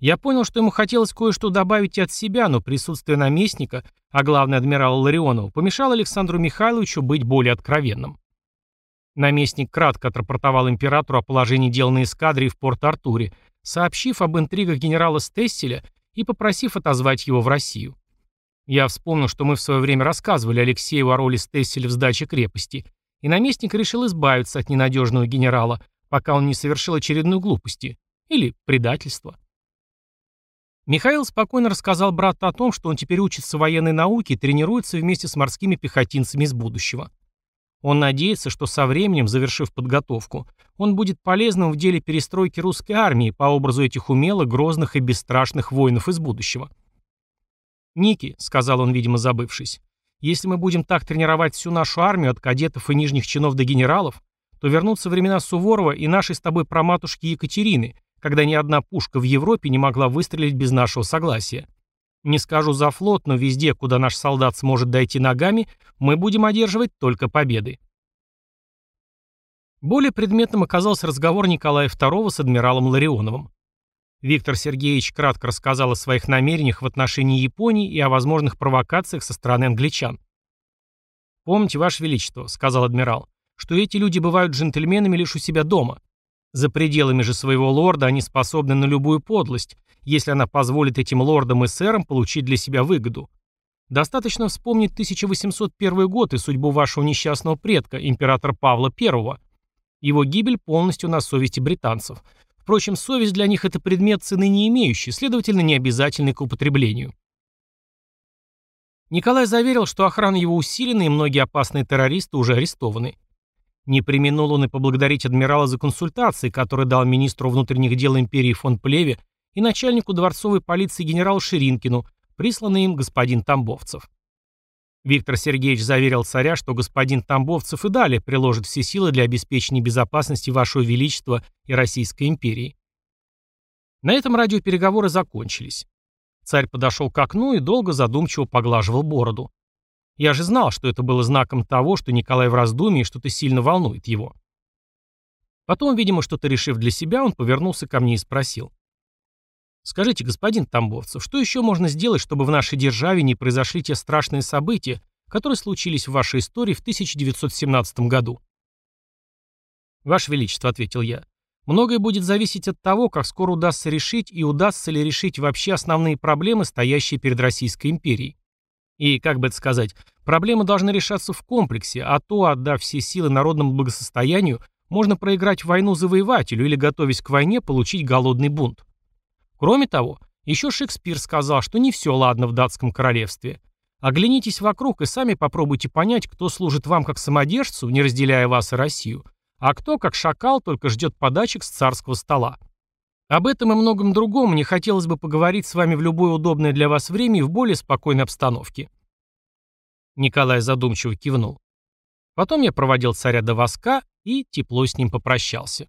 Я понял, что ему хотелось кое-что добавить и от себя, но присутствие наместника, а главное адмирала Ларионова, помешало Александру Михайловичу быть более откровенным. Наместник кратко отрапортовал императору о положении дел на эскадре в Порт-Артуре, сообщив об интригах генерала Стесселя и попросив отозвать его в Россию. Я вспомнил, что мы в свое время рассказывали Алексею о роли Стесселя в сдаче крепости, и наместник решил избавиться от ненадежного генерала, пока он не совершил очередной глупости или предательства. Михаил спокойно рассказал брату о том, что он теперь учится военной науке и тренируется вместе с морскими пехотинцами из будущего. Он надеется, что со временем, завершив подготовку, он будет полезным в деле перестройки русской армии по образу этих умелых, грозных и бесстрашных воинов из будущего. «Ники», — сказал он, видимо, забывшись, — «если мы будем так тренировать всю нашу армию от кадетов и нижних чинов до генералов, то вернутся времена Суворова и нашей с тобой проматушки Екатерины, когда ни одна пушка в Европе не могла выстрелить без нашего согласия. Не скажу за флот, но везде, куда наш солдат сможет дойти ногами, мы будем одерживать только победы». Более предметным оказался разговор Николая II с адмиралом Ларионовым. Виктор Сергеевич кратко рассказал о своих намерениях в отношении Японии и о возможных провокациях со стороны англичан. «Помните, Ваше Величество», — сказал адмирал, — «что эти люди бывают джентльменами лишь у себя дома. За пределами же своего лорда они способны на любую подлость, если она позволит этим лордам и сэрам получить для себя выгоду. Достаточно вспомнить 1801 год и судьбу вашего несчастного предка, императора Павла I. Его гибель полностью на совести британцев. Впрочем, совесть для них это предмет цены не имеющий, следовательно, не обязательный к употреблению. Николай заверил, что охрана его усилена и многие опасные террористы уже арестованы. Не применул он и поблагодарить адмирала за консультации, которые дал министру внутренних дел империи фон Плеве и начальнику дворцовой полиции генералу Ширинкину, присланный им господин Тамбовцев. Виктор Сергеевич заверил царя, что господин Тамбовцев и далее приложит все силы для обеспечения безопасности Вашего Величества и Российской империи. На этом радиопереговоры закончились. Царь подошел к окну и долго задумчиво поглаживал бороду. Я же знал, что это было знаком того, что Николай в раздумье и что-то сильно волнует его. Потом, видимо, что-то решив для себя, он повернулся ко мне и спросил. Скажите, господин Тамбовцев, что еще можно сделать, чтобы в нашей державе не произошли те страшные события, которые случились в вашей истории в 1917 году? Ваше Величество, ответил я, многое будет зависеть от того, как скоро удастся решить и удастся ли решить вообще основные проблемы, стоящие перед Российской империей. И, как бы это сказать, проблемы должны решаться в комплексе, а то, отдав все силы народному благосостоянию, можно проиграть войну завоевателю или, готовясь к войне, получить голодный бунт. Кроме того, Еще Шекспир сказал, что не все ладно в датском королевстве. Оглянитесь вокруг и сами попробуйте понять, кто служит вам как самодержцу, не разделяя вас и Россию, а кто, как шакал, только ждет подачек с царского стола. Об этом и многом другом мне хотелось бы поговорить с вами в любое удобное для вас время и в более спокойной обстановке. Николай задумчиво кивнул. Потом я проводил царя до воска и тепло с ним попрощался.